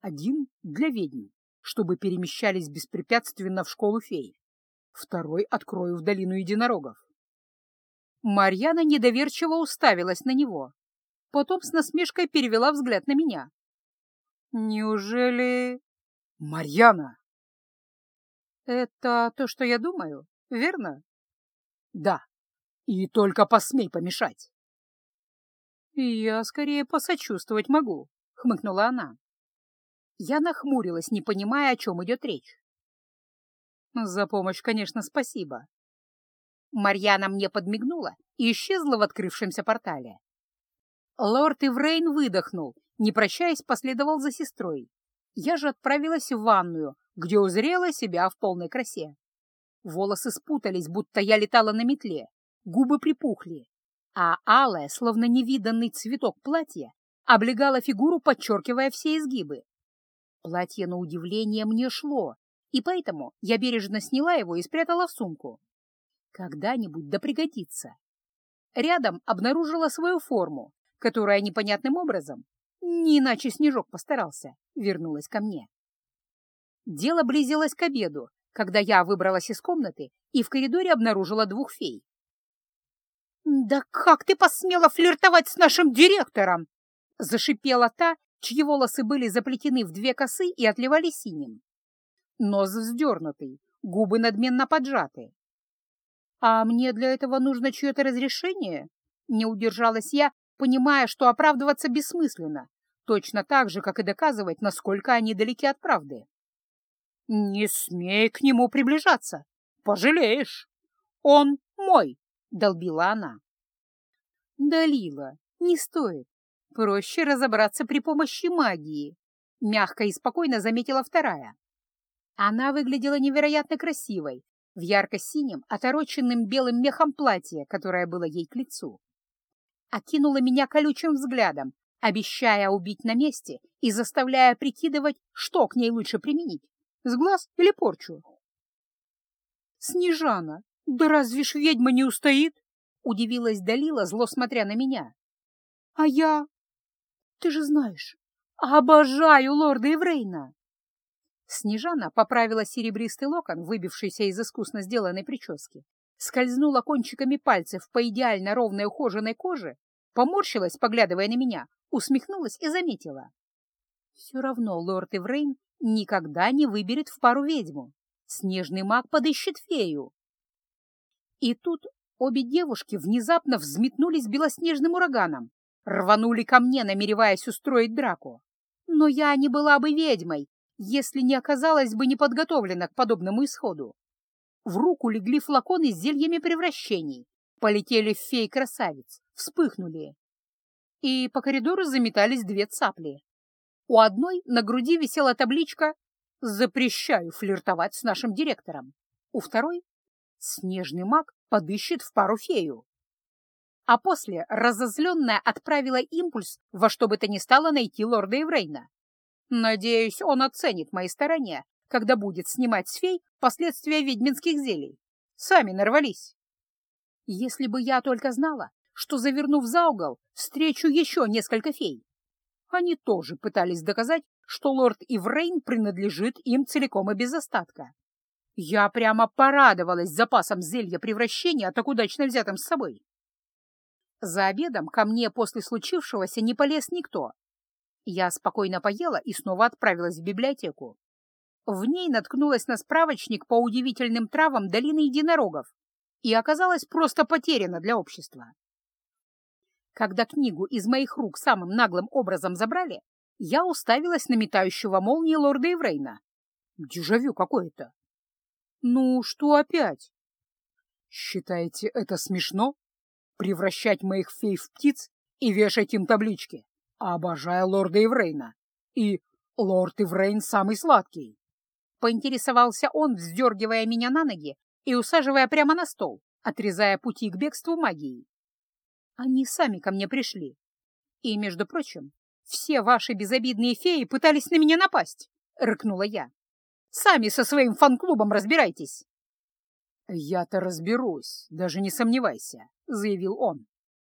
Один для ведьм, чтобы перемещались беспрепятственно в школу фей. Второй открою в долину единорогов. Марьяна недоверчиво уставилась на него. Потом с насмешкой перевела взгляд на меня. «Неужели...» «Марьяна!» «Это то, что я думаю, верно?» «Да, и только посмей помешать!» «Я скорее посочувствовать могу», — хмыкнула она. Я нахмурилась, не понимая, о чем идет речь. «За помощь, конечно, спасибо». Марьяна мне подмигнула и исчезла в открывшемся портале. Лорд Иврейн выдохнул, не прощаясь, последовал за сестрой. Я же отправилась в ванную, где узрела себя в полной красе. Волосы спутались, будто я летала на метле, губы припухли, а алое, словно невиданный цветок платья, облегало фигуру, подчеркивая все изгибы. Платье, на удивление, мне шло, и поэтому я бережно сняла его и спрятала в сумку. Когда-нибудь да пригодится. Рядом обнаружила свою форму, которая непонятным образом, не иначе Снежок постарался, вернулась ко мне. Дело близилось к обеду, когда я выбралась из комнаты и в коридоре обнаружила двух фей. «Да как ты посмела флиртовать с нашим директором?» — зашипела та, чьи волосы были заплетены в две косы и отливали синим. Нос вздернутый, губы надменно поджаты. «А мне для этого нужно чье-то разрешение?» Не удержалась я, понимая, что оправдываться бессмысленно, точно так же, как и доказывать, насколько они далеки от правды. «Не смей к нему приближаться! Пожалеешь! Он мой!» — долбила она. «Далила, не стоит. Проще разобраться при помощи магии», — мягко и спокойно заметила вторая. Она выглядела невероятно красивой, в ярко-синем, отороченным белым мехом платье, которое было ей к лицу. Окинула меня колючим взглядом, обещая убить на месте и заставляя прикидывать, что к ней лучше применить — сглаз или порчу. «Снежана, да разве ж ведьма не устоит?» — удивилась Далила, зло смотря на меня. «А я... Ты же знаешь, обожаю лорда Эврейна!» Снежана поправила серебристый локон, выбившийся из искусно сделанной прически, скользнула кончиками пальцев по идеально ровной ухоженной коже, поморщилась, поглядывая на меня, усмехнулась и заметила. Все равно лорд Эврейн никогда не выберет в пару ведьму. Снежный маг подыщет фею. И тут обе девушки внезапно взметнулись белоснежным ураганом, рванули ко мне, намереваясь устроить драку. Но я не была бы ведьмой, если не оказалась бы неподготовлена к подобному исходу. В руку легли флаконы с зельями превращений, полетели в фей-красавиц, вспыхнули. И по коридору заметались две цапли. У одной на груди висела табличка «Запрещаю флиртовать с нашим директором». У второй «Снежный маг подыщет в пару фею». А после разозленная отправила импульс во что бы то ни стало найти лорда Эврейна. Надеюсь, он оценит мои старания, когда будет снимать с фей последствия ведьминских зелий. Сами нарвались. Если бы я только знала, что, завернув за угол, встречу еще несколько фей. Они тоже пытались доказать, что лорд Иврейн принадлежит им целиком и без остатка. Я прямо порадовалась запасом зелья превращения, так удачно взятым с собой. За обедом ко мне после случившегося не полез никто. Я спокойно поела и снова отправилась в библиотеку. В ней наткнулась на справочник по удивительным травам долины единорогов и оказалась просто потеряна для общества. Когда книгу из моих рук самым наглым образом забрали, я уставилась на метающего молнии лорда Эврейна. Дежавю какое-то. Ну, что опять? Считаете это смешно? Превращать моих фей в птиц и вешать им таблички? Обожаю лорда Иврейна. И лорд Иврейн самый сладкий. Поинтересовался он, вздергивая меня на ноги и усаживая прямо на стол, отрезая пути к бегству магии. Они сами ко мне пришли. И, между прочим, все ваши безобидные феи пытались на меня напасть, — рыкнула я. Сами со своим фан-клубом разбирайтесь. «Я-то разберусь, даже не сомневайся», — заявил он.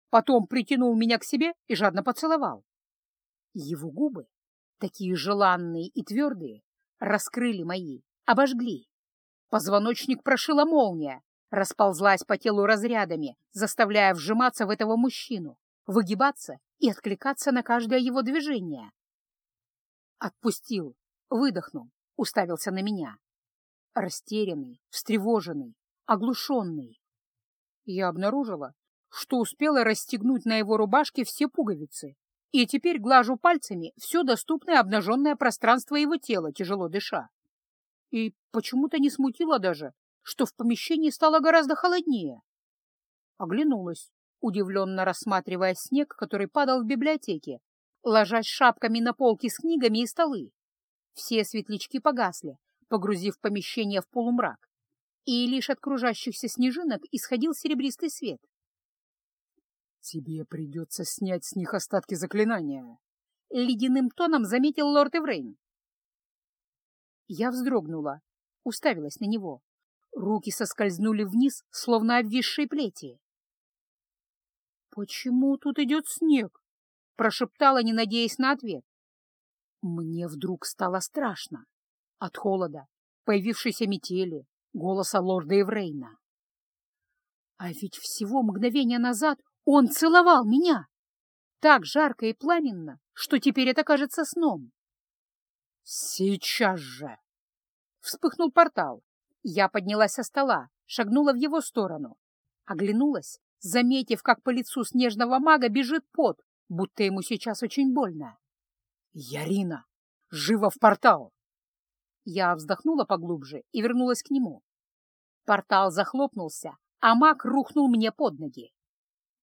Потом притянул меня к себе и жадно поцеловал. Его губы, такие желанные и твердые, раскрыли мои, обожгли. Позвоночник прошила молния, расползлась по телу разрядами, заставляя вжиматься в этого мужчину, выгибаться и откликаться на каждое его движение. Отпустил, выдохнул, уставился на меня. Растерянный, встревоженный, оглушенный. Я обнаружила, что успела расстегнуть на его рубашке все пуговицы и теперь глажу пальцами все доступное обнаженное пространство его тела, тяжело дыша. И почему-то не смутило даже, что в помещении стало гораздо холоднее. Оглянулась, удивленно рассматривая снег, который падал в библиотеке, ложась шапками на полки с книгами и столы. Все светлячки погасли, погрузив помещение в полумрак, и лишь от кружащихся снежинок исходил серебристый свет. «Тебе придется снять с них остатки заклинания», — ледяным тоном заметил лорд Эврейн. Я вздрогнула, уставилась на него. Руки соскользнули вниз, словно обвисшие плети. «Почему тут идет снег?» — прошептала, не надеясь на ответ. Мне вдруг стало страшно. От холода, появившейся метели, голоса лорда Эврейна. А ведь всего мгновение назад он целовал меня! Так жарко и пламенно, что теперь это кажется сном. Сейчас же! Вспыхнул портал. Я поднялась со стола, шагнула в его сторону. Оглянулась, заметив, как по лицу снежного мага бежит пот, будто ему сейчас очень больно. «Ярина! Живо в портал!» Я вздохнула поглубже и вернулась к нему. Портал захлопнулся, а маг рухнул мне под ноги.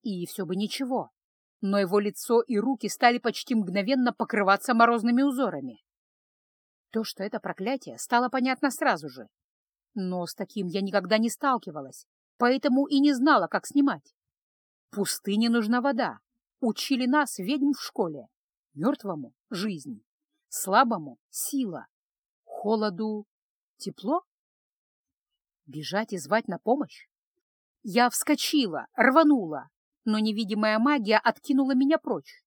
И все бы ничего, но его лицо и руки стали почти мгновенно покрываться морозными узорами. То, что это проклятие, стало понятно сразу же. Но с таким я никогда не сталкивалась, поэтому и не знала, как снимать. Пустыне нужна вода. Учили нас, ведьм в школе. Мертвому — жизнь, слабому — сила, холоду — тепло. Бежать и звать на помощь? Я вскочила, рванула, но невидимая магия откинула меня прочь.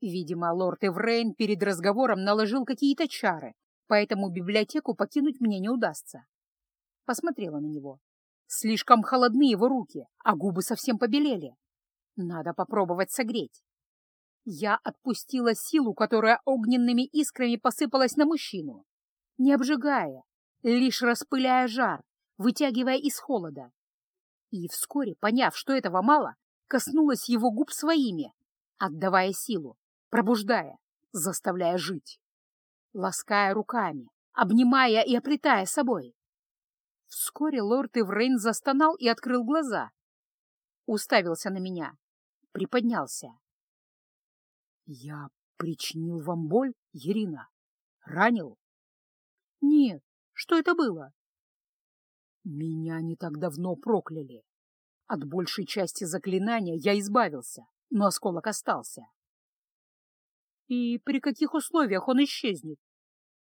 Видимо, лорд Эврейн перед разговором наложил какие-то чары, поэтому библиотеку покинуть мне не удастся. Посмотрела на него. Слишком холодны его руки, а губы совсем побелели. Надо попробовать согреть. Я отпустила силу, которая огненными искрами посыпалась на мужчину, не обжигая, лишь распыляя жар, вытягивая из холода. И вскоре, поняв, что этого мало, коснулась его губ своими, отдавая силу, пробуждая, заставляя жить, лаская руками, обнимая и оплетая собой. Вскоре лорд Иврейн застонал и открыл глаза. Уставился на меня, приподнялся. — Я причинил вам боль, Ирина? Ранил? — Нет, что это было? — Меня не так давно прокляли. От большей части заклинания я избавился, но осколок остался. — И при каких условиях он исчезнет?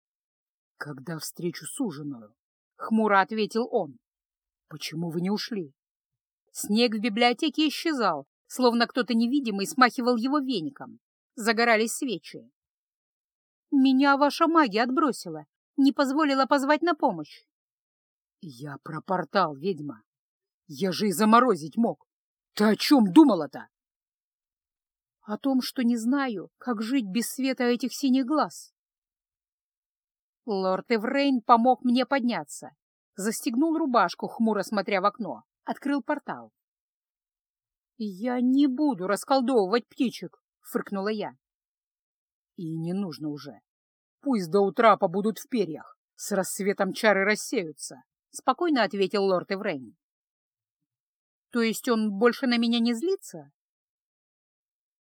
— Когда встречу суженую, — хмуро ответил он. — Почему вы не ушли? Снег в библиотеке исчезал, словно кто-то невидимый смахивал его веником. Загорались свечи. «Меня ваша магия отбросила, не позволила позвать на помощь». «Я про портал, ведьма. Я же и заморозить мог. Ты о чем думала-то?» «О том, что не знаю, как жить без света этих синих глаз». Лорд Эврейн помог мне подняться, застегнул рубашку, хмуро смотря в окно, открыл портал. «Я не буду расколдовывать птичек», — фыркнула я. «И не нужно уже. Пусть до утра побудут в перьях. С рассветом чары рассеются», — спокойно ответил лорд Эврейн. «То есть он больше на меня не злится?»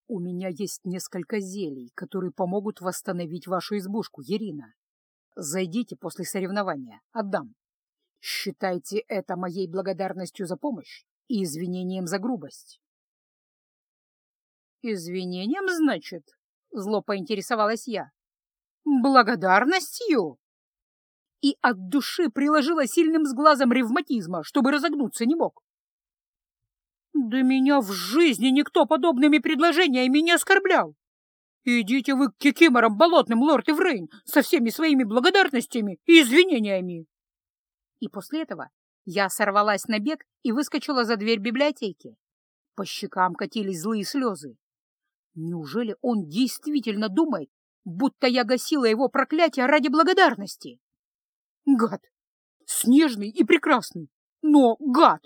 «У меня есть несколько зелий, которые помогут восстановить вашу избушку, Ирина. Зайдите после соревнования, отдам. Считайте это моей благодарностью за помощь и извинением за грубость». «Извинением, значит?» — зло поинтересовалась я. «Благодарностью?» И от души приложила сильным сглазом ревматизма, чтобы разогнуться не мог. «Да меня в жизни никто подобными предложениями не оскорблял! Идите вы к кикиморам болотным, лорд Иврейн, со всеми своими благодарностями и извинениями!» И после этого я сорвалась на бег и выскочила за дверь библиотеки. По щекам катились злые слезы. Неужели он действительно думает, будто я гасила его проклятие ради благодарности? Гад! Снежный и прекрасный, но гад!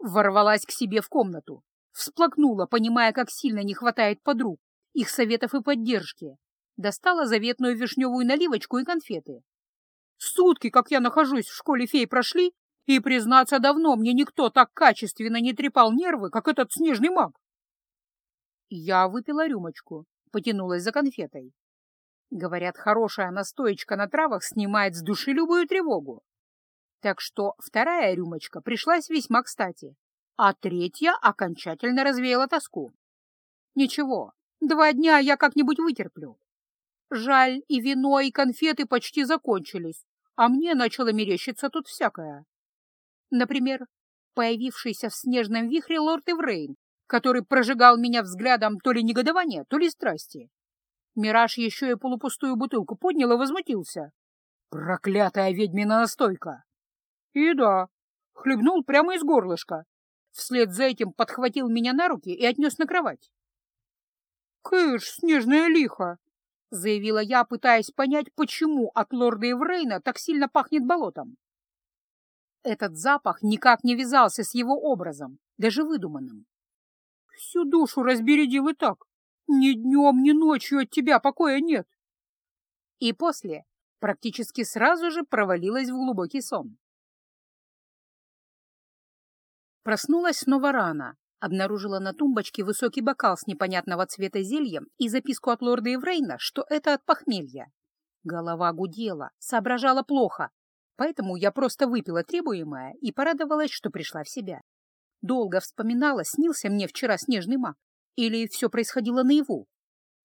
Ворвалась к себе в комнату, всплакнула, понимая, как сильно не хватает подруг, их советов и поддержки. Достала заветную вишневую наливочку и конфеты. Сутки, как я нахожусь в школе фей, прошли, и, признаться, давно мне никто так качественно не трепал нервы, как этот снежный маг. Я выпила рюмочку, потянулась за конфетой. Говорят, хорошая настоечка на травах снимает с души любую тревогу. Так что вторая рюмочка пришлась весьма кстати, а третья окончательно развеяла тоску. Ничего, два дня я как-нибудь вытерплю. Жаль, и вино, и конфеты почти закончились, а мне начало мерещиться тут всякое. Например, появившийся в снежном вихре лорд Эврейн который прожигал меня взглядом то ли негодования, то ли страсти. Мираж еще и полупустую бутылку поднял и возмутился. Проклятая ведьмина настойка! И да, хлебнул прямо из горлышка. Вслед за этим подхватил меня на руки и отнес на кровать. «Кыш, снежная лиха!» — заявила я, пытаясь понять, почему от лорда Эврейна так сильно пахнет болотом. Этот запах никак не вязался с его образом, даже выдуманным. Всю душу разбередил и так. Ни днем, ни ночью от тебя покоя нет. И после практически сразу же провалилась в глубокий сон. Проснулась снова рано, обнаружила на тумбочке высокий бокал с непонятного цвета зельем и записку от лорда Еврейна, что это от похмелья. Голова гудела, соображала плохо, поэтому я просто выпила требуемое и порадовалась, что пришла в себя. Долго вспоминала, снился мне вчера снежный маг, или все происходило наяву.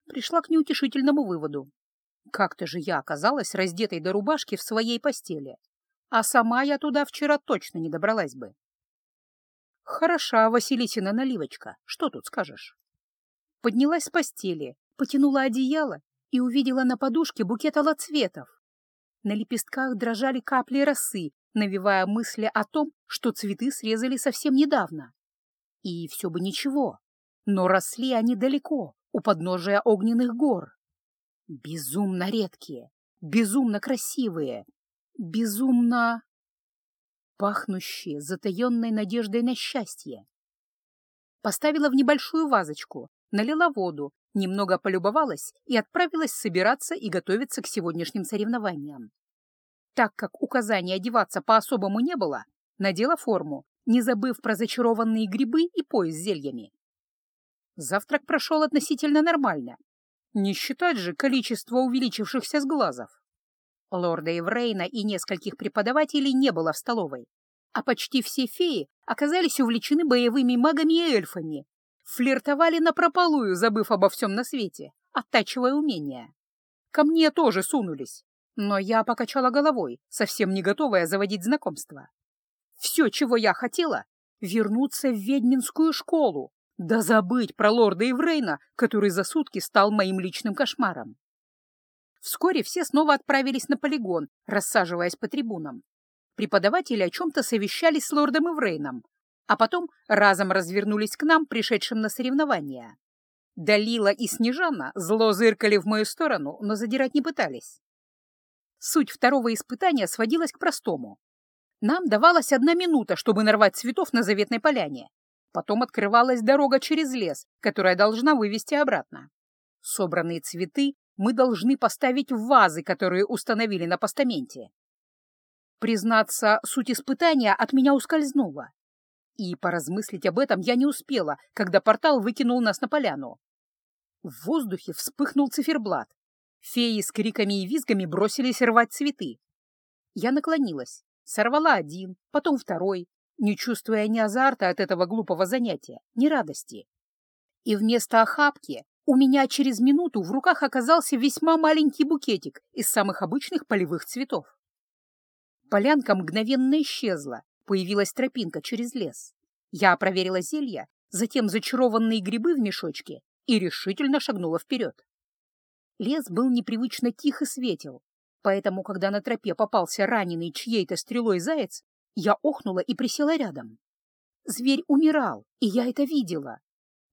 Пришла к неутешительному выводу. Как-то же я оказалась раздетой до рубашки в своей постели, а сама я туда вчера точно не добралась бы. Хороша Василисина наливочка, что тут скажешь? Поднялась с постели, потянула одеяло и увидела на подушке букет алоцветов. На лепестках дрожали капли росы, навевая мысли о том, что цветы срезали совсем недавно. И все бы ничего, но росли они далеко, у подножия огненных гор. Безумно редкие, безумно красивые, безумно пахнущие затаенной надеждой на счастье. Поставила в небольшую вазочку, налила воду, немного полюбовалась и отправилась собираться и готовиться к сегодняшним соревнованиям. Так как указания одеваться по-особому не было, надела форму, не забыв про зачарованные грибы и пояс с зельями. Завтрак прошел относительно нормально. Не считать же количество увеличившихся сглазов. Лорда Еврейна и нескольких преподавателей не было в столовой, а почти все феи оказались увлечены боевыми магами и эльфами, флиртовали напропалую, забыв обо всем на свете, оттачивая умения. Ко мне тоже сунулись, но я покачала головой, совсем не готовая заводить знакомства. Все, чего я хотела — вернуться в ведьминскую школу, да забыть про лорда Иврейна, который за сутки стал моим личным кошмаром. Вскоре все снова отправились на полигон, рассаживаясь по трибунам. Преподаватели о чем-то совещались с лордом Иврейном, а потом разом развернулись к нам, пришедшим на соревнования. Далила и Снежана зло зыркали в мою сторону, но задирать не пытались. Суть второго испытания сводилась к простому. Нам давалась одна минута, чтобы нарвать цветов на заветной поляне. Потом открывалась дорога через лес, которая должна вывести обратно. Собранные цветы мы должны поставить в вазы, которые установили на постаменте. Признаться, суть испытания от меня ускользнула. И поразмыслить об этом я не успела, когда портал выкинул нас на поляну. В воздухе вспыхнул циферблат. Феи с криками и визгами бросились рвать цветы. Я наклонилась, сорвала один, потом второй, не чувствуя ни азарта от этого глупого занятия, ни радости. И вместо охапки у меня через минуту в руках оказался весьма маленький букетик из самых обычных полевых цветов. Полянка мгновенно исчезла, появилась тропинка через лес. Я проверила зелья, затем зачарованные грибы в мешочке и решительно шагнула вперед. Лес был непривычно тих и светел, поэтому, когда на тропе попался раненый чьей-то стрелой заяц, я охнула и присела рядом. Зверь умирал, и я это видела.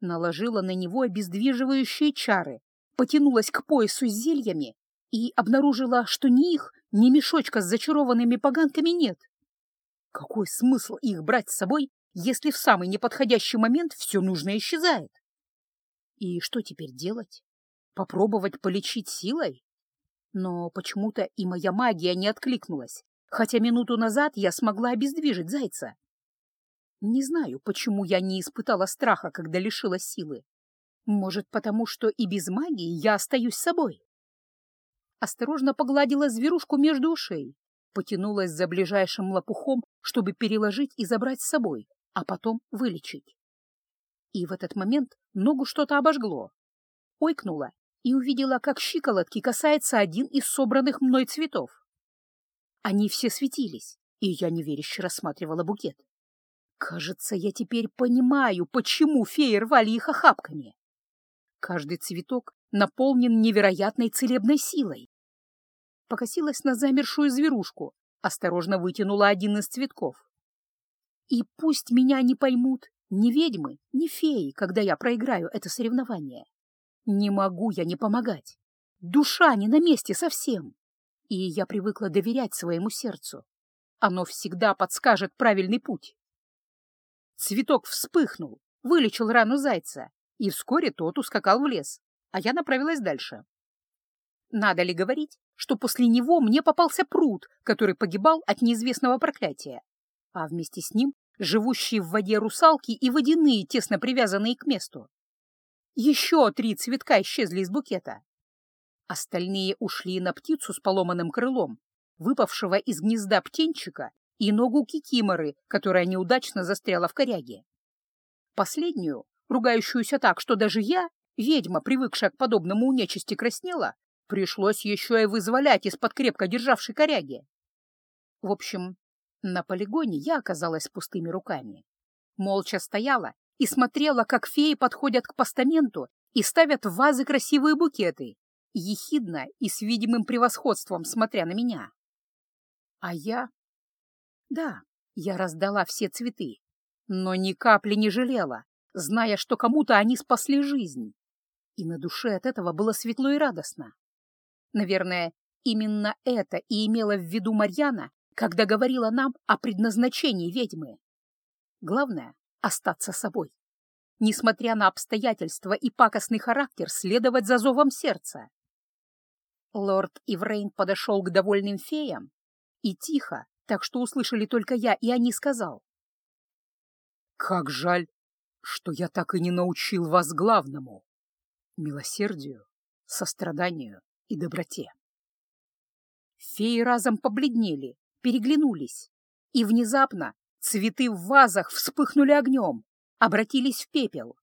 Наложила на него обездвиживающие чары, потянулась к поясу с зельями и обнаружила, что ни их, ни мешочка с зачарованными поганками нет. Какой смысл их брать с собой, если в самый неподходящий момент все нужное исчезает? И что теперь делать? Попробовать полечить силой? Но почему-то и моя магия не откликнулась, хотя минуту назад я смогла обездвижить зайца. Не знаю, почему я не испытала страха, когда лишилась силы. Может, потому что и без магии я остаюсь собой? Осторожно погладила зверушку между ушей, потянулась за ближайшим лопухом, чтобы переложить и забрать с собой, а потом вылечить. И в этот момент ногу что-то обожгло. Ойкнула и увидела, как щиколотки касается один из собранных мной цветов. Они все светились, и я неверяще рассматривала букет. Кажется, я теперь понимаю, почему феи рвали их охапками. Каждый цветок наполнен невероятной целебной силой. Покосилась на замершую зверушку, осторожно вытянула один из цветков. И пусть меня не поймут ни ведьмы, ни феи, когда я проиграю это соревнование. Не могу я не помогать. Душа не на месте совсем. И я привыкла доверять своему сердцу. Оно всегда подскажет правильный путь. Цветок вспыхнул, вылечил рану зайца, и вскоре тот ускакал в лес, а я направилась дальше. Надо ли говорить, что после него мне попался пруд, который погибал от неизвестного проклятия, а вместе с ним живущие в воде русалки и водяные, тесно привязанные к месту. Еще три цветка исчезли из букета. Остальные ушли на птицу с поломанным крылом, выпавшего из гнезда птенчика, и ногу кикиморы, которая неудачно застряла в коряге. Последнюю, ругающуюся так, что даже я, ведьма, привыкшая к подобному у нечисти, краснела, пришлось еще и вызволять из-под крепко державшей коряги. В общем, на полигоне я оказалась пустыми руками. Молча стояла и смотрела, как феи подходят к постаменту и ставят в вазы красивые букеты, ехидно и с видимым превосходством смотря на меня. А я... Да, я раздала все цветы, но ни капли не жалела, зная, что кому-то они спасли жизнь. И на душе от этого было светло и радостно. Наверное, именно это и имела в виду Марьяна, когда говорила нам о предназначении ведьмы. Главное — остаться собой. несмотря на обстоятельства и пакостный характер, следовать за зовом сердца. Лорд Иврейн подошел к довольным феям и тихо, так что услышали только я, и они сказал. «Как жаль, что я так и не научил вас главному — милосердию, состраданию и доброте». Феи разом побледнели, переглянулись, и внезапно цветы в вазах вспыхнули огнем, обратились в пепел.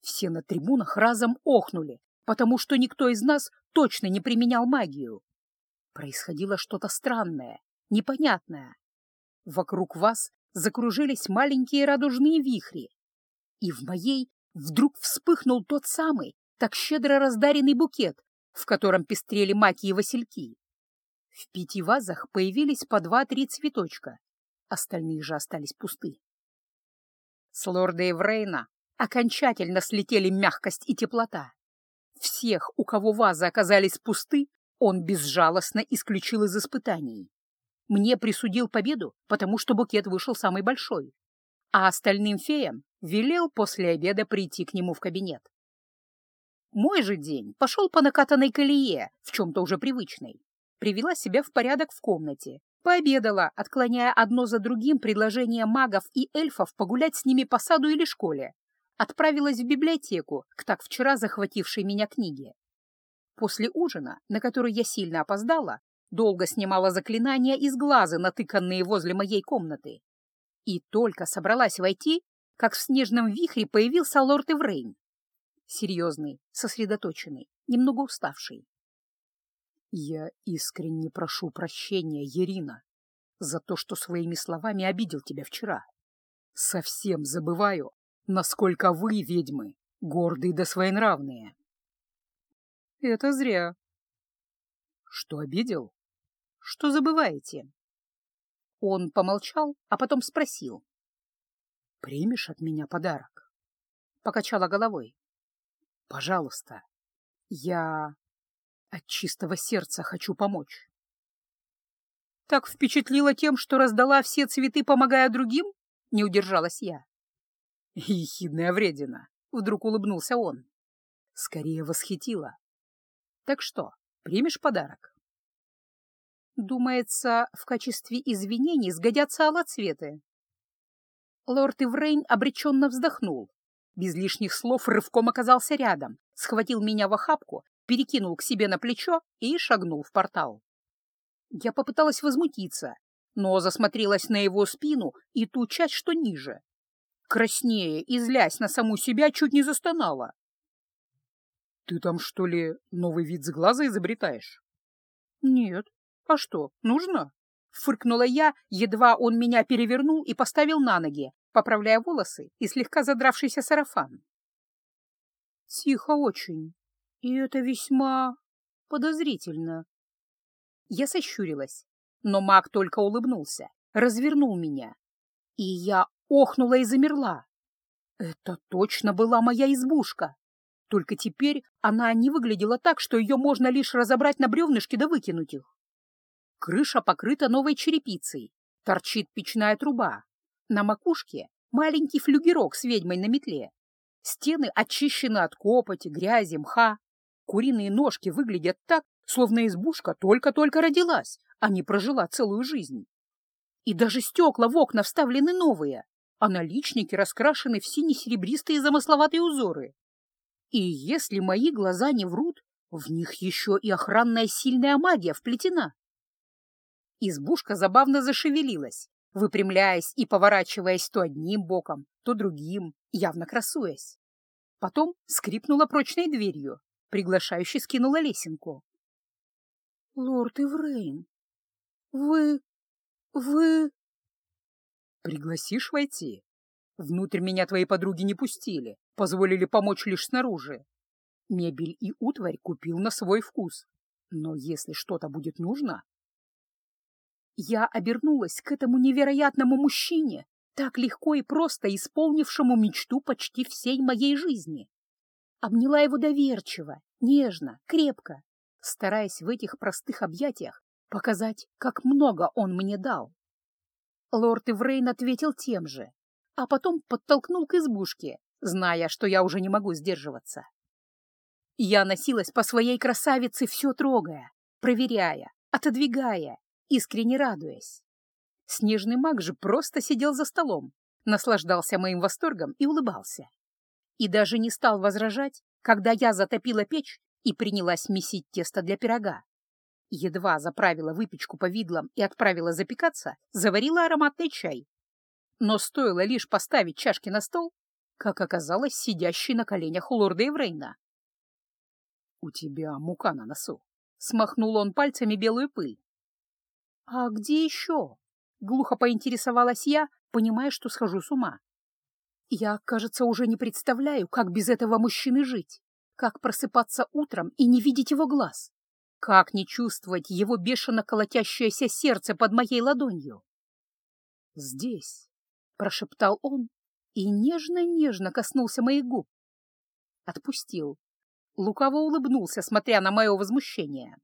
Все на трибунах разом охнули, потому что никто из нас точно не применял магию. Происходило что-то странное, непонятное. Вокруг вас закружились маленькие радужные вихри, и в моей вдруг вспыхнул тот самый, так щедро раздаренный букет, в котором пестрели маки и васильки. В пяти вазах появились по два-три цветочка, остальные же остались пусты. С лорда Эврейна окончательно слетели мягкость и теплота. Всех, у кого вазы оказались пусты, он безжалостно исключил из испытаний. Мне присудил победу, потому что букет вышел самый большой, а остальным феям велел после обеда прийти к нему в кабинет. Мой же день пошел по накатанной колее, в чем-то уже привычной привела себя в порядок в комнате, пообедала, отклоняя одно за другим предложения магов и эльфов погулять с ними по саду или школе, отправилась в библиотеку к так вчера захватившей меня книге. После ужина, на который я сильно опоздала, долго снимала заклинания из глаза, натыканные возле моей комнаты. И только собралась войти, как в снежном вихре появился лорд Эврейн. Серьезный, сосредоточенный, немного уставший. Я искренне прошу прощения, Ирина, за то, что своими словами обидел тебя вчера. Совсем забываю, насколько вы, ведьмы, гордые да своенравные. Это зря. Что обидел? Что забываете? Он помолчал, а потом спросил. Примешь от меня подарок? Покачала головой. Пожалуйста. Я от чистого сердца хочу помочь. Так впечатлила тем, что раздала все цветы, помогая другим? Не удержалась я. Ехидная вредина, вдруг улыбнулся он. Скорее восхитила. Так что, примешь подарок? Думается, в качестве извинений сгодятся алоцветы. Лорд Иврейн обреченно вздохнул. Без лишних слов рывком оказался рядом, схватил меня в охапку перекинул к себе на плечо и шагнул в портал. Я попыталась возмутиться, но засмотрелась на его спину и ту часть, что ниже. Краснее и злясь на саму себя, чуть не застонала. — Ты там, что ли, новый вид с глаза изобретаешь? — Нет. А что, нужно? — фыркнула я, едва он меня перевернул и поставил на ноги, поправляя волосы и слегка задравшийся сарафан. — Тихо очень, и это весьма подозрительно. Я сощурилась, но маг только улыбнулся, развернул меня. И я охнула и замерла. Это точно была моя избушка. Только теперь она не выглядела так, что ее можно лишь разобрать на бревнышки да выкинуть их. Крыша покрыта новой черепицей, торчит печная труба. На макушке маленький флюгерок с ведьмой на метле. Стены очищены от копоти, грязи, мха. Куриные ножки выглядят так, словно избушка только-только родилась, а не прожила целую жизнь. И даже стекла в окна вставлены новые, а наличники раскрашены в сине-серебристые замысловатые узоры. И если мои глаза не врут, в них еще и охранная сильная магия вплетена. Избушка забавно зашевелилась, выпрямляясь и поворачиваясь то одним боком, то другим, явно красуясь. Потом скрипнула прочной дверью, приглашающе скинула лесенку. — Лорд Иврейн, вы... вы... — Пригласишь войти? Внутрь меня твои подруги не пустили, позволили помочь лишь снаружи. Мебель и утварь купил на свой вкус. Но если что-то будет нужно... Я обернулась к этому невероятному мужчине, так легко и просто исполнившему мечту почти всей моей жизни обняла его доверчиво, нежно, крепко, стараясь в этих простых объятиях показать, как много он мне дал. Лорд Иврейн ответил тем же, а потом подтолкнул к избушке, зная, что я уже не могу сдерживаться. Я носилась по своей красавице, все трогая, проверяя, отодвигая, искренне радуясь. Снежный маг же просто сидел за столом, наслаждался моим восторгом и улыбался. И даже не стал возражать, когда я затопила печь и принялась месить тесто для пирога. Едва заправила выпечку по видлам и отправила запекаться, заварила ароматный чай. Но стоило лишь поставить чашки на стол, как оказалось сидящий на коленях лорда Эврейна. «У тебя мука на носу», — смахнул он пальцами белую пыль. «А где еще?» — глухо поинтересовалась я, понимая, что схожу с ума. «Я, кажется, уже не представляю, как без этого мужчины жить, как просыпаться утром и не видеть его глаз, как не чувствовать его бешено колотящееся сердце под моей ладонью». «Здесь», — прошептал он и нежно-нежно коснулся моих губ. Отпустил. Лукаво улыбнулся, смотря на мое возмущение.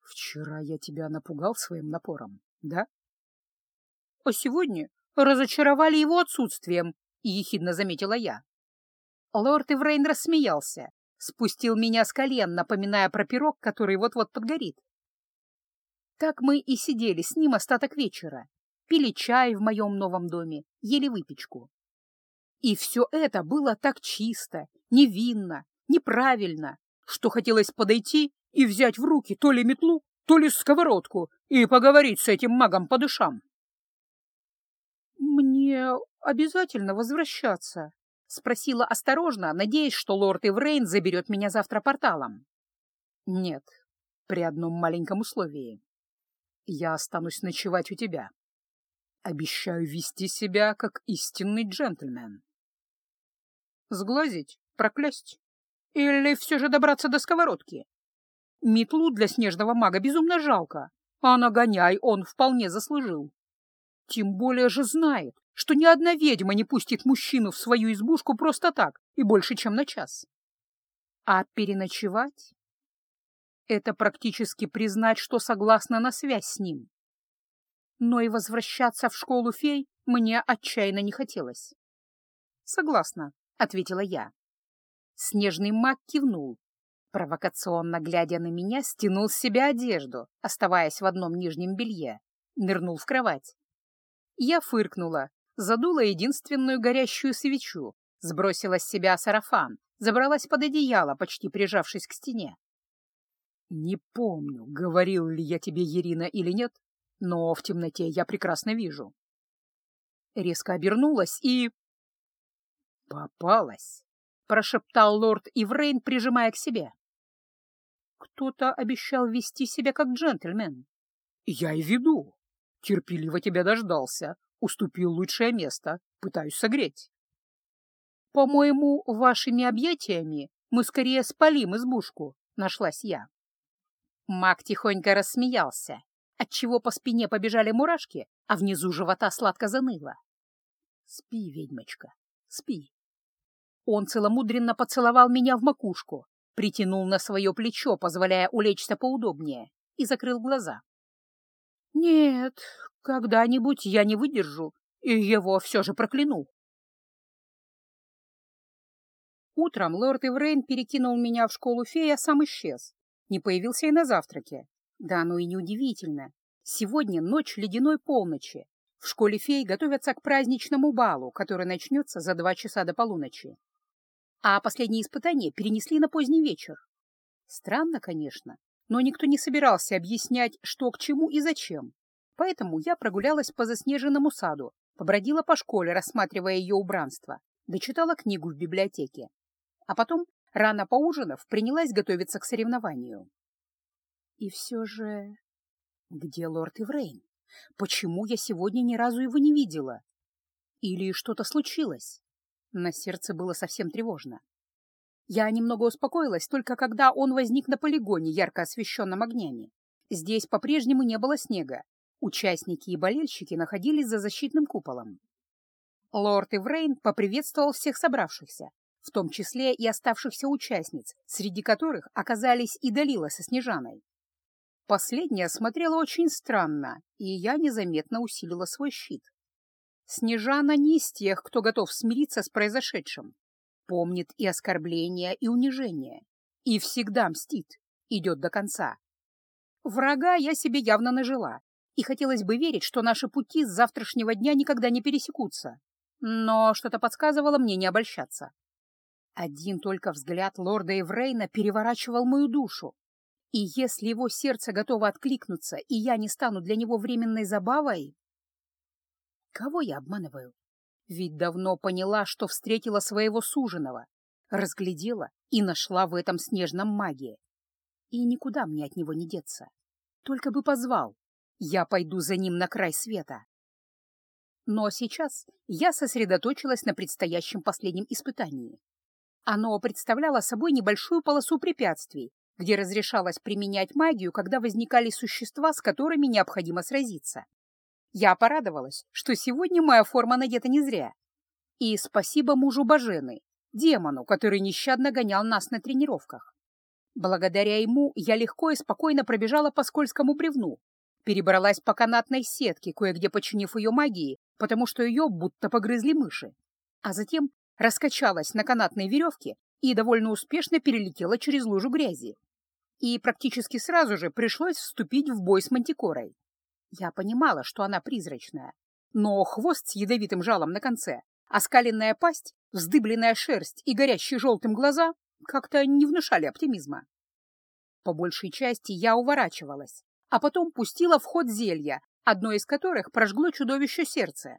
«Вчера я тебя напугал своим напором, да?» «А сегодня разочаровали его отсутствием», — ехидно заметила я. Лорд Иврейн рассмеялся, спустил меня с колен, напоминая про пирог, который вот-вот подгорит. Так мы и сидели с ним остаток вечера, пили чай в моем новом доме, ели выпечку. И все это было так чисто, невинно, неправильно, что хотелось подойти и взять в руки то ли метлу, то ли сковородку и поговорить с этим магом по душам. «Мне обязательно возвращаться?» — спросила осторожно, надеясь, что лорд Иврейн заберет меня завтра порталом. «Нет, при одном маленьком условии. Я останусь ночевать у тебя. Обещаю вести себя как истинный джентльмен». «Сглазить? Проклясть? Или все же добраться до сковородки?» Метлу для снежного мага безумно жалко, а нагоняй он вполне заслужил. Тем более же знает, что ни одна ведьма не пустит мужчину в свою избушку просто так и больше, чем на час. А переночевать — это практически признать, что согласна на связь с ним. Но и возвращаться в школу фей мне отчаянно не хотелось. «Согласна», — ответила я. Снежный маг кивнул, провокационно глядя на меня, стянул с себя одежду, оставаясь в одном нижнем белье, нырнул в кровать. Я фыркнула, задула единственную горящую свечу, сбросила с себя сарафан, забралась под одеяло, почти прижавшись к стене. Не помню, говорил ли я тебе, Ирина, или нет, но в темноте я прекрасно вижу. Резко обернулась и... Попалась, прошептал лорд Иврейн, прижимая к себе. Кто-то обещал вести себя как джентльмен. Я и веду. Терпеливо тебя дождался, уступил лучшее место, пытаюсь согреть. По-моему, вашими объятиями мы скорее спалим избушку, нашлась я. Маг тихонько рассмеялся, отчего по спине побежали мурашки, а внизу живота сладко заныло. Спи, ведьмочка, спи. Он целомудренно поцеловал меня в макушку, притянул на свое плечо, позволяя улечься поудобнее, и закрыл глаза. Нет, когда-нибудь я не выдержу, и его все же прокляну. Утром лорд Иврейн перекинул меня в школу фея, сам исчез. Не появился и на завтраке. Да, ну и неудивительно. Сегодня ночь ледяной полночи. В школе фей готовятся к праздничному балу, который начнется за два часа до полуночи. А последние испытания перенесли на поздний вечер. Странно, конечно, но никто не собирался объяснять, что к чему и зачем. Поэтому я прогулялась по заснеженному саду, побродила по школе, рассматривая ее убранство, дочитала книгу в библиотеке. А потом, рано поужинав, принялась готовиться к соревнованию. И все же... Где лорд Иврейн? Почему я сегодня ни разу его не видела? Или что-то случилось? На сердце было совсем тревожно. Я немного успокоилась только когда он возник на полигоне, ярко освещенном огнями. Здесь по-прежнему не было снега. Участники и болельщики находились за защитным куполом. Лорд Иврейн поприветствовал всех собравшихся, в том числе и оставшихся участниц, среди которых оказались и Далила со Снежаной. Последняя смотрела очень странно, и я незаметно усилила свой щит. Снежана не из тех, кто готов смириться с произошедшим. Помнит и оскорбления, и унижения. И всегда мстит, идет до конца. Врага я себе явно нажила, и хотелось бы верить, что наши пути с завтрашнего дня никогда не пересекутся. Но что-то подсказывало мне не обольщаться. Один только взгляд лорда Эврейна переворачивал мою душу. И если его сердце готово откликнуться, и я не стану для него временной забавой... Кого я обманываю? Ведь давно поняла, что встретила своего суженого, разглядела и нашла в этом снежном магии. И никуда мне от него не деться. Только бы позвал, я пойду за ним на край света. Но сейчас я сосредоточилась на предстоящем последнем испытании. Оно представляло собой небольшую полосу препятствий, где разрешалось применять магию, когда возникали существа, с которыми необходимо сразиться. Я порадовалась, что сегодня моя форма надета не зря. И спасибо мужу Бажены, демону, который нещадно гонял нас на тренировках. Благодаря ему я легко и спокойно пробежала по скользкому бревну, перебралась по канатной сетке, кое-где починив ее магией, потому что ее будто погрызли мыши, а затем раскачалась на канатной веревке и довольно успешно перелетела через лужу грязи. И практически сразу же пришлось вступить в бой с мантикорой. Я понимала, что она призрачная, но хвост с ядовитым жалом на конце, оскаленная пасть, вздыбленная шерсть и горящие желтым глаза как-то не внушали оптимизма. По большей части я уворачивалась, а потом пустила в ход зелья, одно из которых прожгло чудовище сердце.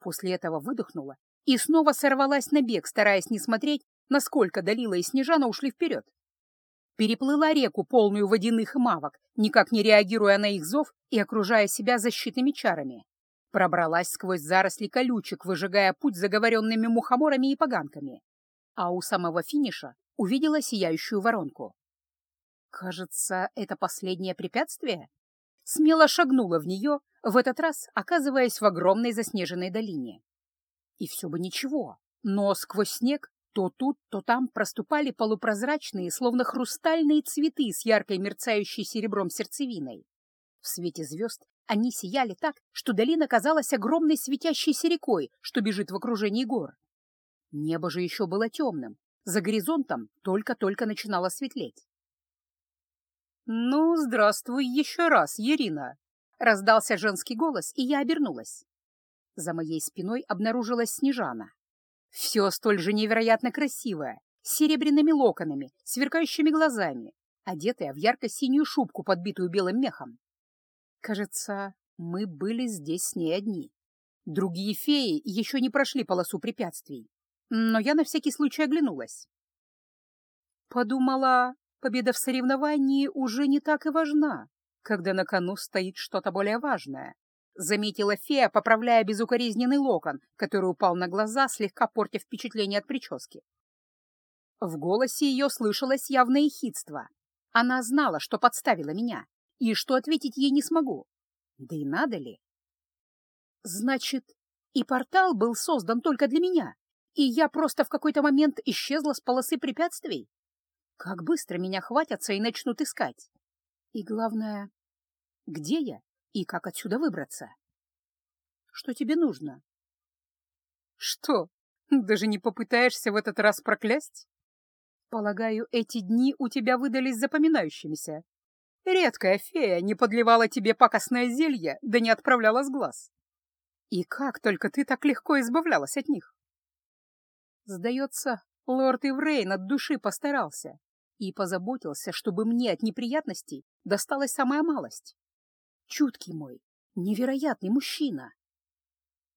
После этого выдохнула и снова сорвалась на бег, стараясь не смотреть, насколько Далила и Снежана ушли вперед. Переплыла реку, полную водяных мавок, никак не реагируя на их зов и окружая себя защитными чарами. Пробралась сквозь заросли колючек, выжигая путь заговоренными мухоморами и поганками. А у самого финиша увидела сияющую воронку. Кажется, это последнее препятствие? Смело шагнула в нее, в этот раз оказываясь в огромной заснеженной долине. И все бы ничего, но сквозь снег то тут, то там проступали полупрозрачные, словно хрустальные цветы с яркой мерцающей серебром сердцевиной. В свете звезд они сияли так, что долина казалась огромной светящейся рекой, что бежит в окружении гор. Небо же еще было темным, за горизонтом только-только начинало светлеть. «Ну, здравствуй еще раз, Ирина!» — раздался женский голос, и я обернулась. За моей спиной обнаружилась Снежана. Все столь же невероятно красивое, с серебряными локонами, сверкающими глазами, одетая в ярко-синюю шубку, подбитую белым мехом. Кажется, мы были здесь с ней одни. Другие феи еще не прошли полосу препятствий, но я на всякий случай оглянулась. Подумала, Победа в соревновании уже не так и важна, когда на кону стоит что-то более важное, заметила фея, поправляя безукоризненный локон, который упал на глаза, слегка портя впечатление от прически. В голосе ее слышалось явное хитство. Она знала, что подставила меня, и что ответить ей не смогу. Да и надо ли? Значит, и портал был создан только для меня, и я просто в какой-то момент исчезла с полосы препятствий? Как быстро меня хватятся и начнут искать. И главное, где я и как отсюда выбраться? Что тебе нужно? Что, даже не попытаешься в этот раз проклясть? Полагаю, эти дни у тебя выдались запоминающимися. Редкая фея не подливала тебе пакостное зелье, да не отправляла с глаз. И как только ты так легко избавлялась от них? Сдается, лорд Иврейн от души постарался и позаботился, чтобы мне от неприятностей досталась самая малость. Чуткий мой, невероятный мужчина.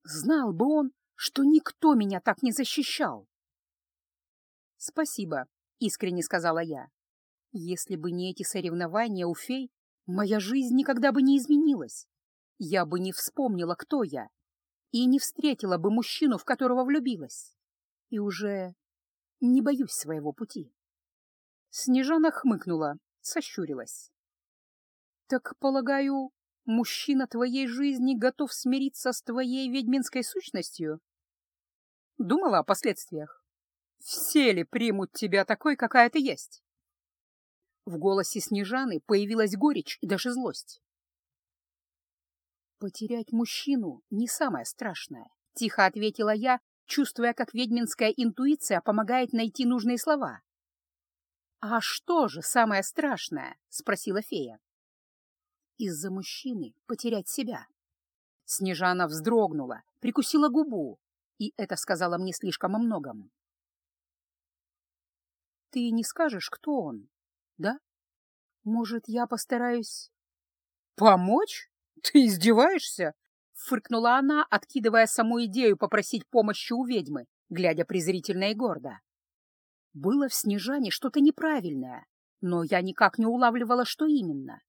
Знал бы он, что никто меня так не защищал. «Спасибо», — искренне сказала я. «Если бы не эти соревнования у фей, моя жизнь никогда бы не изменилась. Я бы не вспомнила, кто я, и не встретила бы мужчину, в которого влюбилась. И уже не боюсь своего пути». Снежана хмыкнула, сощурилась. «Так, полагаю, мужчина твоей жизни готов смириться с твоей ведьминской сущностью?» Думала о последствиях. «Все ли примут тебя такой, какая ты есть?» В голосе Снежаны появилась горечь и даже злость. «Потерять мужчину — не самое страшное», — тихо ответила я, чувствуя, как ведьминская интуиция помогает найти нужные слова. «А что же самое страшное?» — спросила фея. «Из-за мужчины потерять себя». Снежана вздрогнула, прикусила губу, и это сказала мне слишком о многом. «Ты не скажешь, кто он, да? Может, я постараюсь...» «Помочь? Ты издеваешься?» — фыркнула она, откидывая саму идею попросить помощи у ведьмы, глядя презрительно и гордо. Было в Снежане что-то неправильное, но я никак не улавливала, что именно.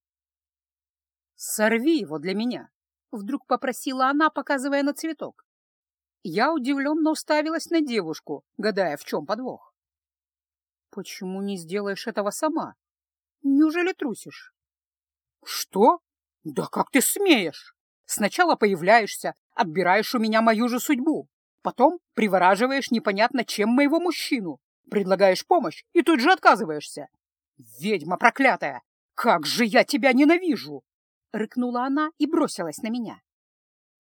«Сорви его для меня!» — вдруг попросила она, показывая на цветок. Я удивленно уставилась на девушку, гадая, в чем подвох. «Почему не сделаешь этого сама? Неужели трусишь?» «Что? Да как ты смеешь? Сначала появляешься, отбираешь у меня мою же судьбу, потом привораживаешь непонятно чем моего мужчину, предлагаешь помощь и тут же отказываешься. Ведьма проклятая! Как же я тебя ненавижу!» Рыкнула она и бросилась на меня.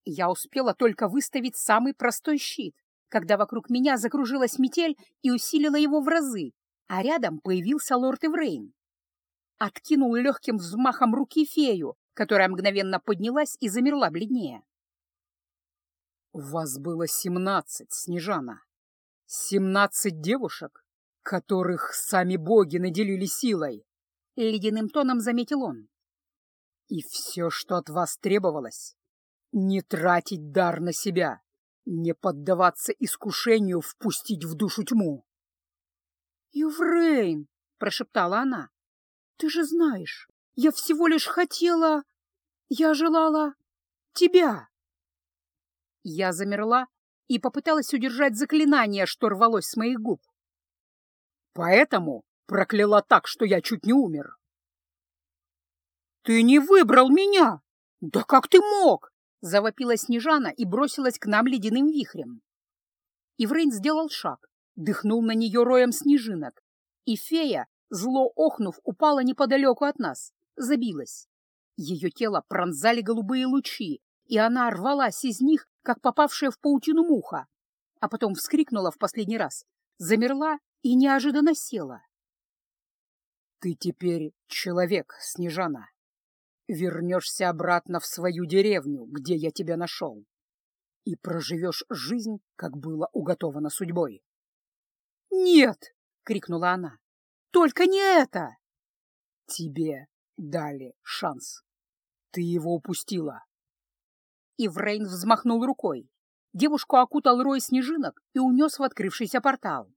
Я успела только выставить самый простой щит, когда вокруг меня закружилась метель и усилила его в разы, а рядом появился лорд Эврейн. Откинул легким взмахом руки фею, которая мгновенно поднялась и замерла бледнее. «Вас было семнадцать, Снежана. Семнадцать девушек, которых сами боги наделили силой», — ледяным тоном заметил он. «И все, что от вас требовалось, не тратить дар на себя, не поддаваться искушению впустить в душу тьму. «Юврейн!» — прошептала она. «Ты же знаешь, я всего лишь хотела... Я желала... тебя!» Я замерла и попыталась удержать заклинание, что рвалось с моих губ. «Поэтому прокляла так, что я чуть не умер». «Ты не выбрал меня! Да как ты мог?» Завопила Снежана и бросилась к нам ледяным вихрем. Иврейн сделал шаг, дыхнул на нее роем снежинок, и фея, зло охнув, упала неподалеку от нас, забилась. Ее тело пронзали голубые лучи, и она рвалась из них, как попавшая в паутину муха, а потом вскрикнула в последний раз, замерла и неожиданно села. — Ты теперь человек, Снежана, вернешься обратно в свою деревню, где я тебя нашел, и проживешь жизнь, как было уготовано судьбой. — Нет! — крикнула она. — Только не это! Тебе дали шанс. Ты его упустила. Иврейн взмахнул рукой. Девушку окутал рой снежинок и унес в открывшийся портал.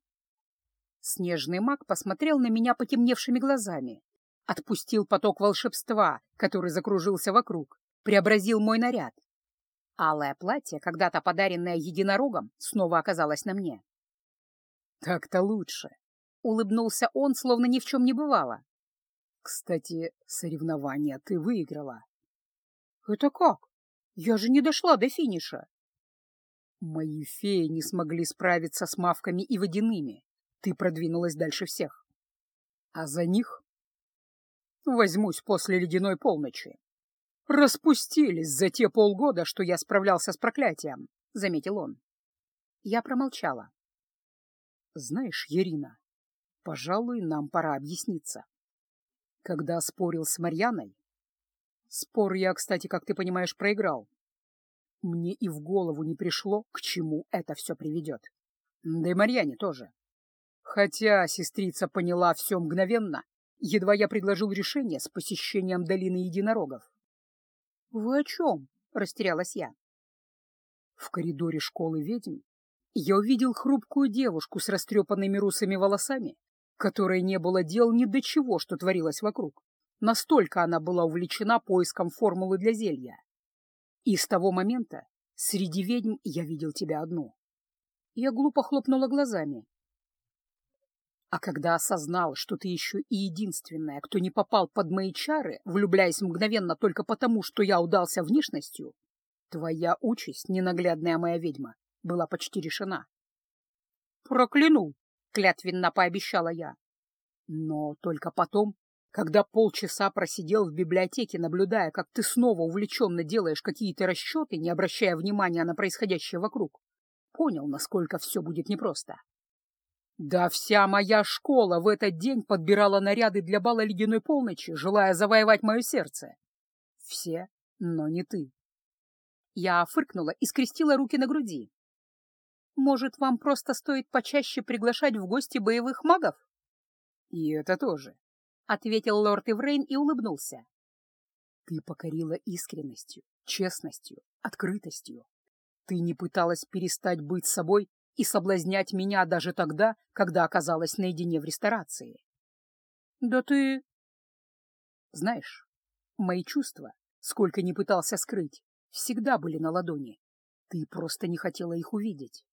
Снежный маг посмотрел на меня потемневшими глазами, отпустил поток волшебства, который закружился вокруг, преобразил мой наряд. Алое платье, когда-то подаренное единорогом, снова оказалось на мне. «Так-то лучше», — улыбнулся он, словно ни в чем не бывало. «Кстати, соревнование ты выиграла». «Это как? Я же не дошла до финиша». «Мои феи не смогли справиться с мавками и водяными. Ты продвинулась дальше всех. А за них Возьмусь после ледяной полночи. Распустились за те полгода, что я справлялся с проклятием, — заметил он. Я промолчала. Знаешь, Ирина, пожалуй, нам пора объясниться. Когда спорил с Марьяной... Спор я, кстати, как ты понимаешь, проиграл. Мне и в голову не пришло, к чему это все приведет. Да и Марьяне тоже. Хотя сестрица поняла все мгновенно Едва я предложил решение с посещением долины единорогов. — Вы о чем? — растерялась я. В коридоре школы ведьм я увидел хрупкую девушку с растрепанными русыми волосами, которой не было дел ни до чего, что творилось вокруг. Настолько она была увлечена поиском формулы для зелья. И с того момента среди ведьм я видел тебя одну. Я глупо хлопнула глазами, а когда осознал, что ты еще и единственная, кто не попал под мои чары, влюбляясь мгновенно только потому, что я удался внешностью, твоя участь, ненаглядная моя ведьма, была почти решена. «Прокляну!» — клятвенно пообещала я. Но только потом, когда полчаса просидел в библиотеке, наблюдая, как ты снова увлеченно делаешь какие-то расчеты, не обращая внимания на происходящее вокруг, понял, насколько все будет непросто. Да вся моя школа в этот день подбирала наряды для бала ледяной полночи, желая завоевать мое сердце. Все, но не ты. Я фыркнула и скрестила руки на груди. Может, вам просто стоит почаще приглашать в гости боевых магов? И это тоже, — ответил лорд Иврейн и улыбнулся. Ты покорила искренностью, честностью, открытостью. Ты не пыталась перестать быть собой и соблазнять меня даже тогда, когда оказалась наедине в ресторации. Да ты... Знаешь, мои чувства, сколько ни пытался скрыть, всегда были на ладони. Ты просто не хотела их увидеть.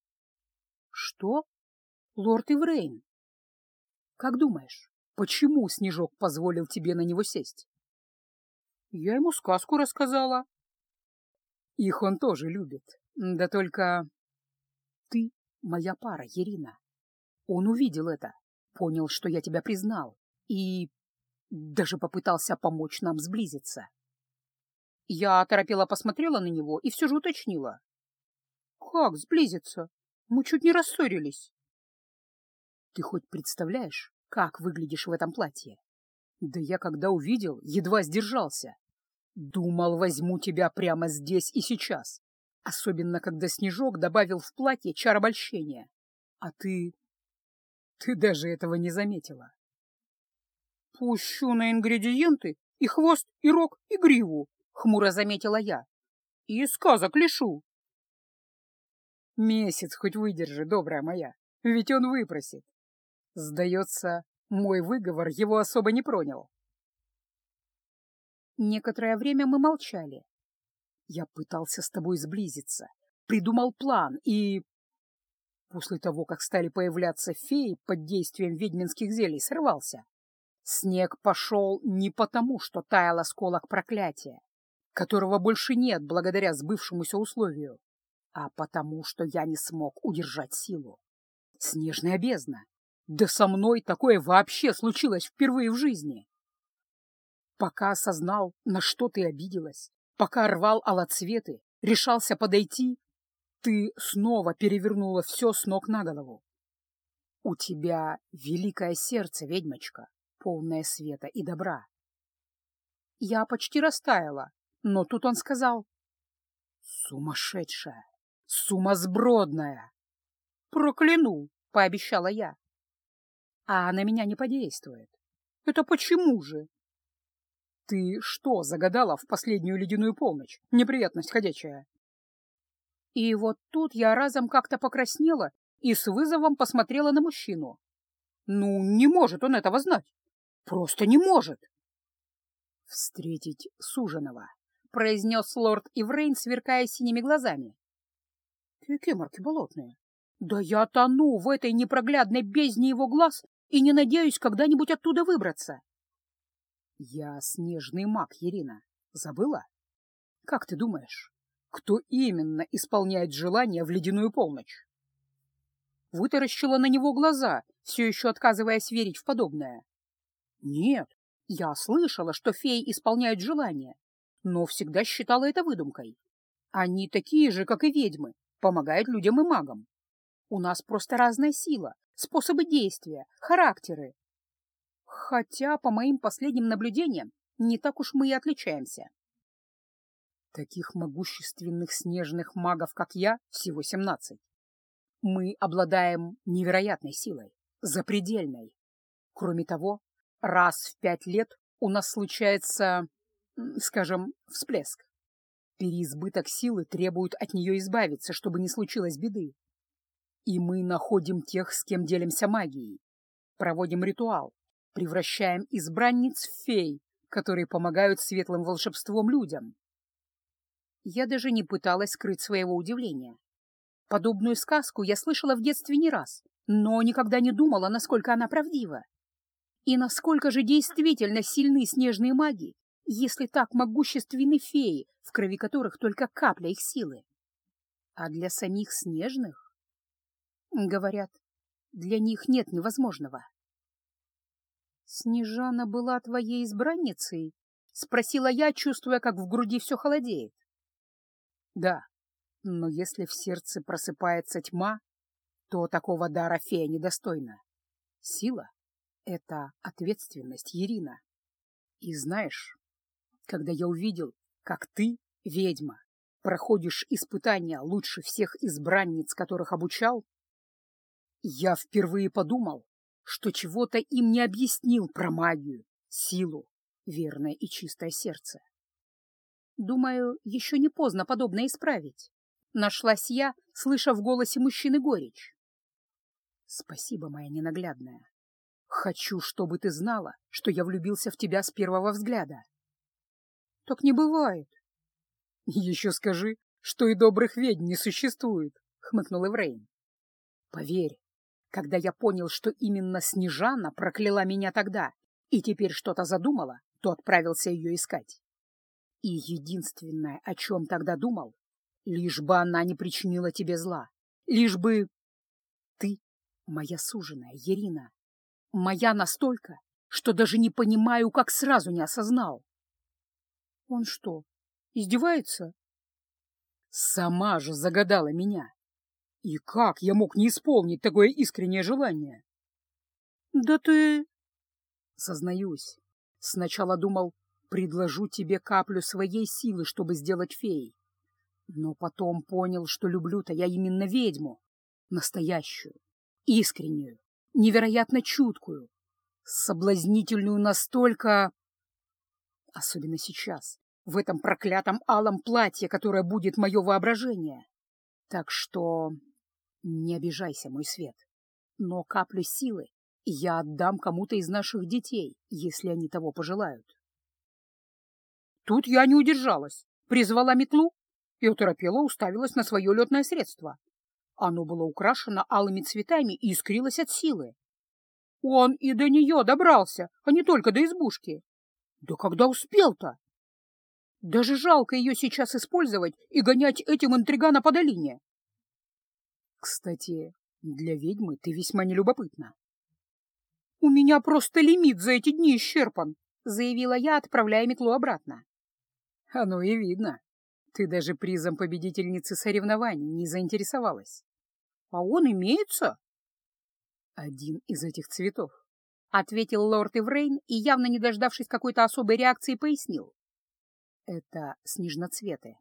Что? Лорд Иврейн? Как думаешь, почему Снежок позволил тебе на него сесть? Я ему сказку рассказала. Их он тоже любит. Да только моя пара, Ирина. Он увидел это, понял, что я тебя признал, и даже попытался помочь нам сблизиться. Я торопела посмотрела на него и все же уточнила. «Как сблизиться? Мы чуть не рассорились». «Ты хоть представляешь, как выглядишь в этом платье?» «Да я когда увидел, едва сдержался. Думал, возьму тебя прямо здесь и сейчас. Особенно, когда Снежок добавил в платье чар обольщения. А ты... ты даже этого не заметила. «Пущу на ингредиенты и хвост, и рог, и гриву», — хмуро заметила я. «И сказок лишу». «Месяц хоть выдержи, добрая моя, ведь он выпросит». Сдается, мой выговор его особо не пронял. Некоторое время мы молчали. Я пытался с тобой сблизиться, придумал план и... После того, как стали появляться феи под действием ведьминских зелий, срывался. Снег пошел не потому, что таял осколок проклятия, которого больше нет благодаря сбывшемуся условию, а потому, что я не смог удержать силу. Снежная бездна. Да со мной такое вообще случилось впервые в жизни. Пока осознал, на что ты обиделась, Пока рвал алоцветы, решался подойти, ты снова перевернула все с ног на голову. У тебя великое сердце, ведьмочка, полное света и добра. Я почти растаяла, но тут он сказал. Сумасшедшая, сумасбродная. Прокляну, пообещала я. А на меня не подействует. Это почему же? «Ты что загадала в последнюю ледяную полночь? Неприятность ходячая!» И вот тут я разом как-то покраснела и с вызовом посмотрела на мужчину. Ну, не может он этого знать. Просто не может. «Встретить суженого», — произнес лорд Иврейн, сверкая синими глазами. «Какие марки болотные? Да я тону в этой непроглядной бездне его глаз и не надеюсь когда-нибудь оттуда выбраться. Я снежный маг, Ирина. Забыла? Как ты думаешь, кто именно исполняет желание в ледяную полночь? Вытаращила на него глаза, все еще отказываясь верить в подобное. Нет, я слышала, что феи исполняют желания, но всегда считала это выдумкой. Они такие же, как и ведьмы, помогают людям и магам. У нас просто разная сила, способы действия, характеры, Хотя, по моим последним наблюдениям, не так уж мы и отличаемся. Таких могущественных снежных магов, как я, всего семнадцать. Мы обладаем невероятной силой, запредельной. Кроме того, раз в пять лет у нас случается, скажем, всплеск. Переизбыток силы требует от нее избавиться, чтобы не случилось беды. И мы находим тех, с кем делимся магией. Проводим ритуал, превращаем избранниц в фей, которые помогают светлым волшебством людям. Я даже не пыталась скрыть своего удивления. Подобную сказку я слышала в детстве не раз, но никогда не думала, насколько она правдива. И насколько же действительно сильны снежные маги, если так могущественны феи, в крови которых только капля их силы. А для самих снежных? Говорят, для них нет невозможного. «Снежана была твоей избранницей?» — спросила я, чувствуя, как в груди все холодеет. «Да, но если в сердце просыпается тьма, то такого дара фея недостойна. Сила — это ответственность, Ирина. И знаешь, когда я увидел, как ты, ведьма, проходишь испытания лучше всех избранниц, которых обучал, я впервые подумал, что чего-то им не объяснил про магию, силу, верное и чистое сердце. Думаю, еще не поздно подобное исправить. Нашлась я, слыша в голосе мужчины горечь. Спасибо, моя ненаглядная. Хочу, чтобы ты знала, что я влюбился в тебя с первого взгляда. Так не бывает. Еще скажи, что и добрых ведьм не существует, хмыкнул Эврейн. Поверь, когда я понял, что именно Снежана прокляла меня тогда и теперь что-то задумала, то отправился ее искать. И единственное, о чем тогда думал, лишь бы она не причинила тебе зла, лишь бы... Ты моя суженая, Ирина, моя настолько, что даже не понимаю, как сразу не осознал. Он что, издевается? Сама же загадала меня. И как я мог не исполнить такое искреннее желание? Да ты... Сознаюсь, сначала думал, предложу тебе каплю своей силы, чтобы сделать феей. Но потом понял, что люблю-то я именно ведьму, настоящую, искреннюю, невероятно чуткую, соблазнительную настолько... Особенно сейчас, в этом проклятом алом платье, которое будет мое воображение. Так что не обижайся, мой свет, но каплю силы я отдам кому-то из наших детей, если они того пожелают. Тут я не удержалась, призвала метлу и оторопела уставилась на свое летное средство. Оно было украшено алыми цветами и искрилось от силы. Он и до нее добрался, а не только до избушки. Да когда успел-то? Даже жалко ее сейчас использовать и гонять этим интригана по долине. Кстати, для ведьмы ты весьма нелюбопытна. — У меня просто лимит за эти дни исчерпан, — заявила я, отправляя метлу обратно. — Оно и видно. Ты даже призом победительницы соревнований не заинтересовалась. — А он имеется? — Один из этих цветов, — ответил лорд Иврейн и, явно не дождавшись какой-то особой реакции, пояснил. — Это снежноцветы.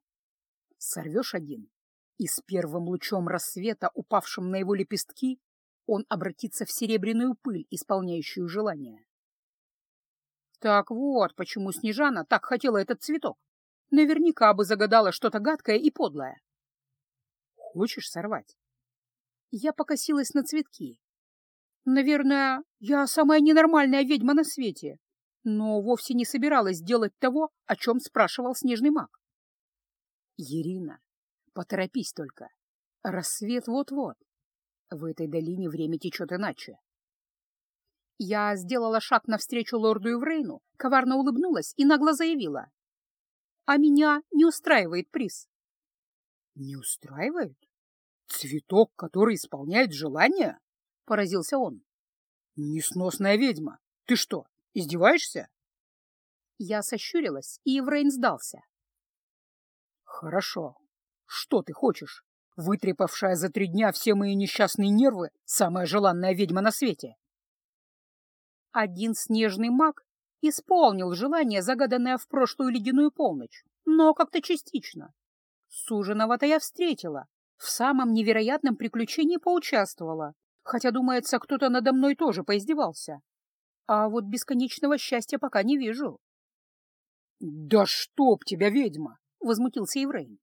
Сорвешь один, и с первым лучом рассвета, упавшим на его лепестки, он обратится в серебряную пыль, исполняющую желание. Так вот, почему Снежана так хотела этот цветок. Наверняка бы загадала что-то гадкое и подлое. Хочешь сорвать? Я покосилась на цветки. Наверное, я самая ненормальная ведьма на свете, но вовсе не собиралась делать того, о чем спрашивал снежный маг. Ирина, Поторопись только. Рассвет вот-вот. В этой долине время течет иначе. Я сделала шаг навстречу лорду Еврейну, коварно улыбнулась и нагло заявила. А меня не устраивает приз. Не устраивает? Цветок, который исполняет желание? Поразился он. Несносная ведьма. Ты что, издеваешься? Я сощурилась, и Еврейн сдался. Хорошо, что ты хочешь? Вытрепавшая за три дня все мои несчастные нервы, самая желанная ведьма на свете. Один снежный маг исполнил желание, загаданное в прошлую ледяную полночь, но как-то частично. Суженого-то я встретила, в самом невероятном приключении поучаствовала, хотя, думается, кто-то надо мной тоже поиздевался. А вот бесконечного счастья пока не вижу. — Да чтоб тебя, ведьма! — возмутился Еврейн.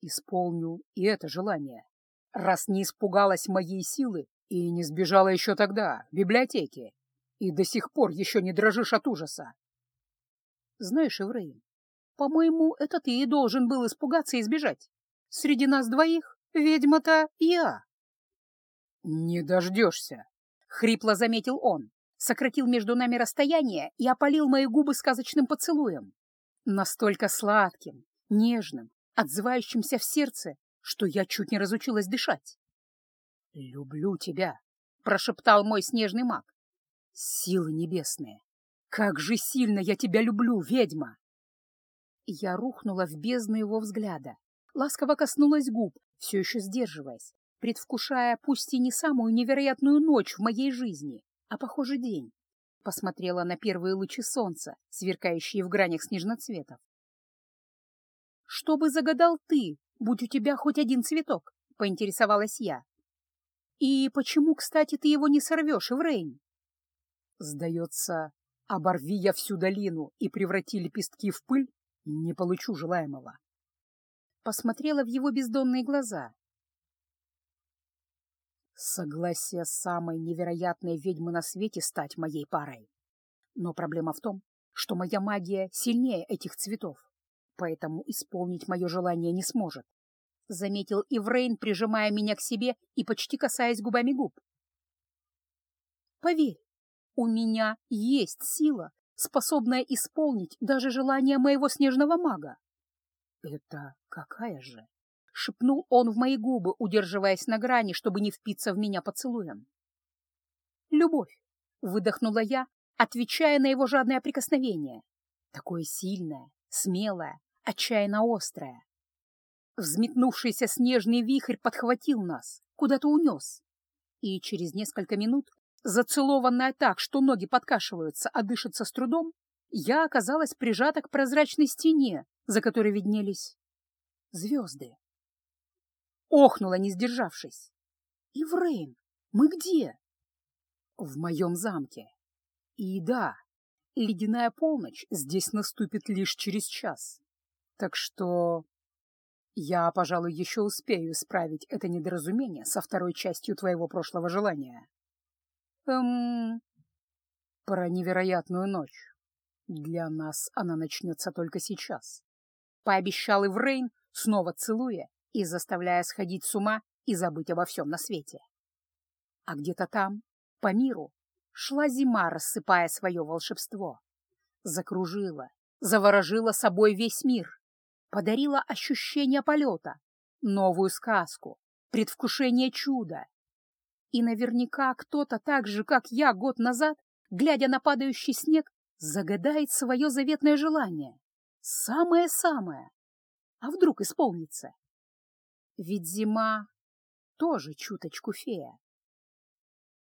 Исполню и это желание, раз не испугалась моей силы и не сбежала еще тогда, в библиотеке, и до сих пор еще не дрожишь от ужаса. Знаешь, Эврейн, по-моему, это ты и должен был испугаться и сбежать. Среди нас двоих ведьма-то я. Не дождешься, — хрипло заметил он, сократил между нами расстояние и опалил мои губы сказочным поцелуем. Настолько сладким, нежным, отзывающимся в сердце, что я чуть не разучилась дышать. «Люблю тебя», — прошептал мой снежный маг. Силы небесные, как же сильно я тебя люблю, ведьма! Я рухнула в бездну его взгляда, ласково коснулась губ, все еще сдерживаясь, предвкушая пусть и не самую невероятную ночь в моей жизни, а похожий день. Посмотрела на первые лучи солнца, сверкающие в гранях снежноцветов. «Что бы загадал ты, будь у тебя хоть один цветок?» — поинтересовалась я. «И почему, кстати, ты его не сорвешь, Иврейн?» «Сдается, оборви я всю долину и преврати лепестки в пыль, не получу желаемого». Посмотрела в его бездонные глаза. Согласие самой невероятной ведьмы на свете стать моей парой. Но проблема в том, что моя магия сильнее этих цветов, поэтому исполнить мое желание не сможет. Заметил Иврейн, прижимая меня к себе и почти касаясь губами губ. Поверь, у меня есть сила, способная исполнить даже желание моего снежного мага. Это какая же? — шепнул он в мои губы, удерживаясь на грани, чтобы не впиться в меня поцелуем. «Любовь!» — выдохнула я, отвечая на его жадное прикосновение. Такое сильное, смелое, отчаянно острое. Взметнувшийся снежный вихрь подхватил нас, куда-то унес. И через несколько минут, зацелованная так, что ноги подкашиваются, а дышится с трудом, я оказалась прижата к прозрачной стене, за которой виднелись звезды. Охнула, не сдержавшись. «Иврейн, мы где?» «В моем замке. И да, ледяная полночь здесь наступит лишь через час. Так что я, пожалуй, еще успею исправить это недоразумение со второй частью твоего прошлого желания. Эм... Про невероятную ночь. Для нас она начнется только сейчас. Пообещал Иврейн, снова целуя и заставляя сходить с ума и забыть обо всем на свете. А где-то там, по миру, шла зима, рассыпая свое волшебство. Закружила, заворожила собой весь мир, подарила ощущение полета, новую сказку, предвкушение чуда. И наверняка кто-то так же, как я год назад, глядя на падающий снег, загадает свое заветное желание. Самое-самое. А вдруг исполнится? Ведь зима тоже чуточку фея.